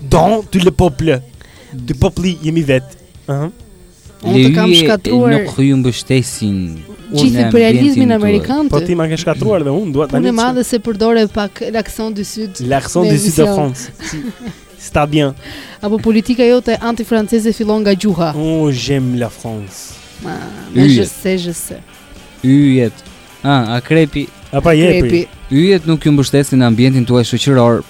Donc tout le peuple. Ti populli jemi vetë. Ëh. Uh -huh. Unë të kam shkatërruar nuk ju mbështesin. Gjithë imperializmin amerikan. Po ti më ke shkatërruar dhe unë dua tani. Unë madhe se përdore pak l'accent du Sud. L'accent du Sud de France. Sta bien. Apo politika jote antifranceze fillon nga gjuha. Oh, j'aime la France. Mais, mais je sais, je sais. Yjet. Ah, akrepi. Apa jepi. Yjet nuk ju mbështesin në ambientin tuaj shoqëror,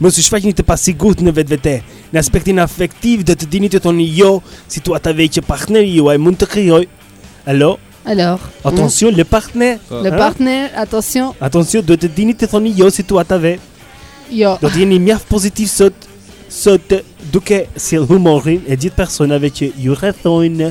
Mos u shfaqni të pasigurt në vetvete. Në aspektin afektiv do të dini të thoni jo situatave që partneri juaj mund të krijojë. Alors? Alors. Attention mm. le partenaire. Po. Le partenaire, attention. Attention, duhet të dini të thoni jo situatave. Jo. Do të jeni mjaft pozitiv sot sot duke sjellë humorin e gjithë personave që ju rrethojnë.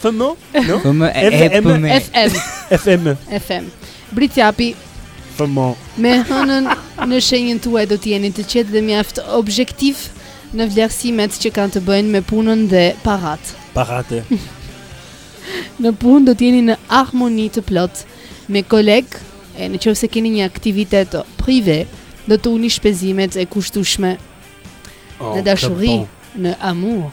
FM, no? FM, FM, FM, FM, FM, Bricjapi, FM. Me hënën në shenjën tuaj do të jeni të qetë dhe mjaft objektiv në vlerësimet që kanë të bëjnë me punën dhe paratë. Paratë. në punë do të jeni në harmoni të plotë me kolegë, e në qoftë se keni një aktivitet privé, do të ulni shpenzimet e kushtueshme. Oh, në dashuri, në amour.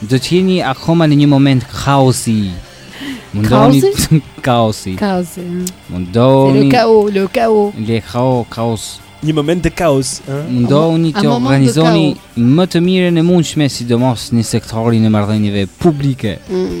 Do të jeni akoma në një moment kaosi. Mundoni kaosi. Kaosi. Mundoni. Le chaos, le chaos. Le chaos, kaos. Një moment të kaos, ë. Mundoni të organizoni më të mirën e mundshme, sidomos në sektorin e marrëdhënieve publike. Mm.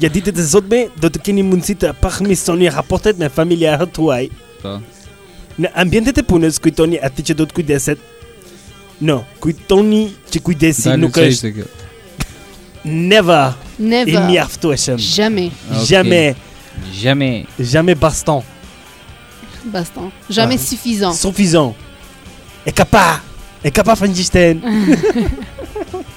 Gjatë ditës së sotme do të keni mundësi të përmirësoni raportet me familjarët tuaj. Po. Në ambientet e punës kujtoni atë që do të kujdesi. No, kujtoni që kujdesi nuk është. Kjo. Never. Never. I mjaftueshëm. Jamais. Okay. Jamais. Jamais. Jamais bastant. Bastant. Jamais ah. suffisant. Suffisant. E kapa. E kapa frëngjishten.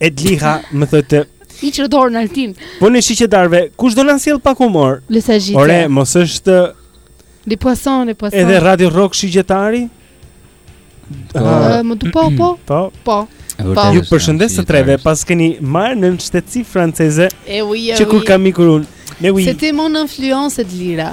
Edlira më thotë Hiç dorë Altin. Po ne shigjetarëve, kush do na sjell pak humor? Lësa gjithë. Ore, mos është Les poissons, les poissons. Edhe Radio Rock shigjetari? Po, ah. më të po, po. Po. Po. Po. Ju përshëndes të treve, paskeni marrë nënshtetësi franceze. Që kur kam ikur unë. Mais oui. C'était mon influence, Edlira.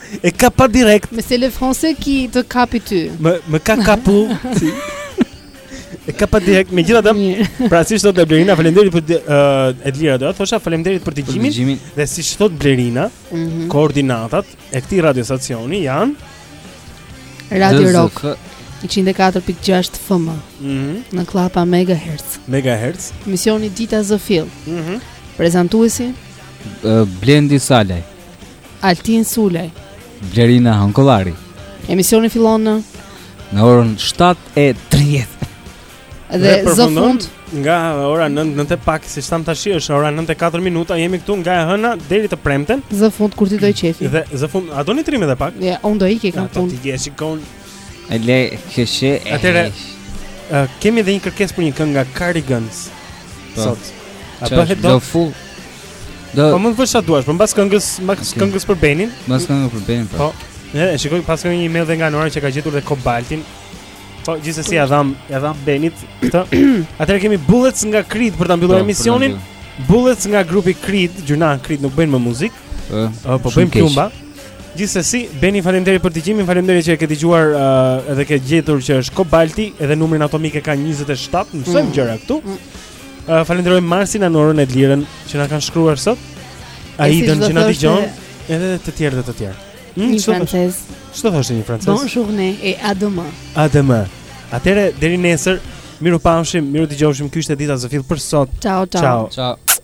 E kapa direkt. Mais c'est le français qui të kapi ty. Më më ka kapur. si. E kapa direkt megjithatë. Pra siç thotë Blerina, faleminderit për uh, Edlira do. Thosha faleminderit për dëgjimin. Dhe siç thotë Blerina, mm -hmm. koordinatat e këtij radiostacioni janë Radio DZF. Rock 104.6 FM. Mm -hmm. Në klapa megahertz. Megahertz. Emisioni Dita Zë Fill. Mhm. Mm Prezantuesi Blendi Salaj. Altin Sulaj, Blerina Hankollari. Emisioni fillon në në orën 7:30. Dhe zë fund nga ora 9 e pak siç tani është ora 9:04 minuta jemi këtu nga e hëna deri të premten. Zë fund kur t'i dojë qefi. Dhe zë fund, a doni t'rrimë edhe pak? Ja, unë do iki, kam punë. Po ti je shikon. Le të shohim. Atëherë kemi edhe një kërkesë për një këngë nga Cardigans. Po. Sot. A bëhet do full? Do. Po mund ta vësh sa duash, por mbas këngës, mbas këngës për Benin. Mbas këngës për Benin. Po. po. Ne e shikoj paskemi një email dhe nga Nora që ka gjetur dhe Kobaltin. Po gjithsesi ia dhamë, ia dhamë Benit këtë. Atëherë kemi Bullets nga Creed për ta mbyllur po, emisionin. Bullets nga grupi Creed, gjynah Creed nuk bëjnë më muzikë. Ëh, po bëjnë plumba. Gjithsesi, Beni faleminderit për dëgjimin, faleminderit që e ke dëgjuar uh, edhe ke gjetur që është Kobalti, edhe numrin atomik e ka 27, mësojmë mm. gjëra këtu. Mm. Uh, Falenderojmë Marsin, Norën, Edlirën që na kanë shkruar sot. Ai si që na dëgjon, edhe të tjerë dhe të tjerë. Mm, një francez. Ç'do thoshte një francez? Bonne journée et à demain. À demain. Atëherë deri nesër, mirupafshim, mirudëgjofshim, ky ishte Dita Zë Fill për sot. Ciao, ciao. Ciao. ciao.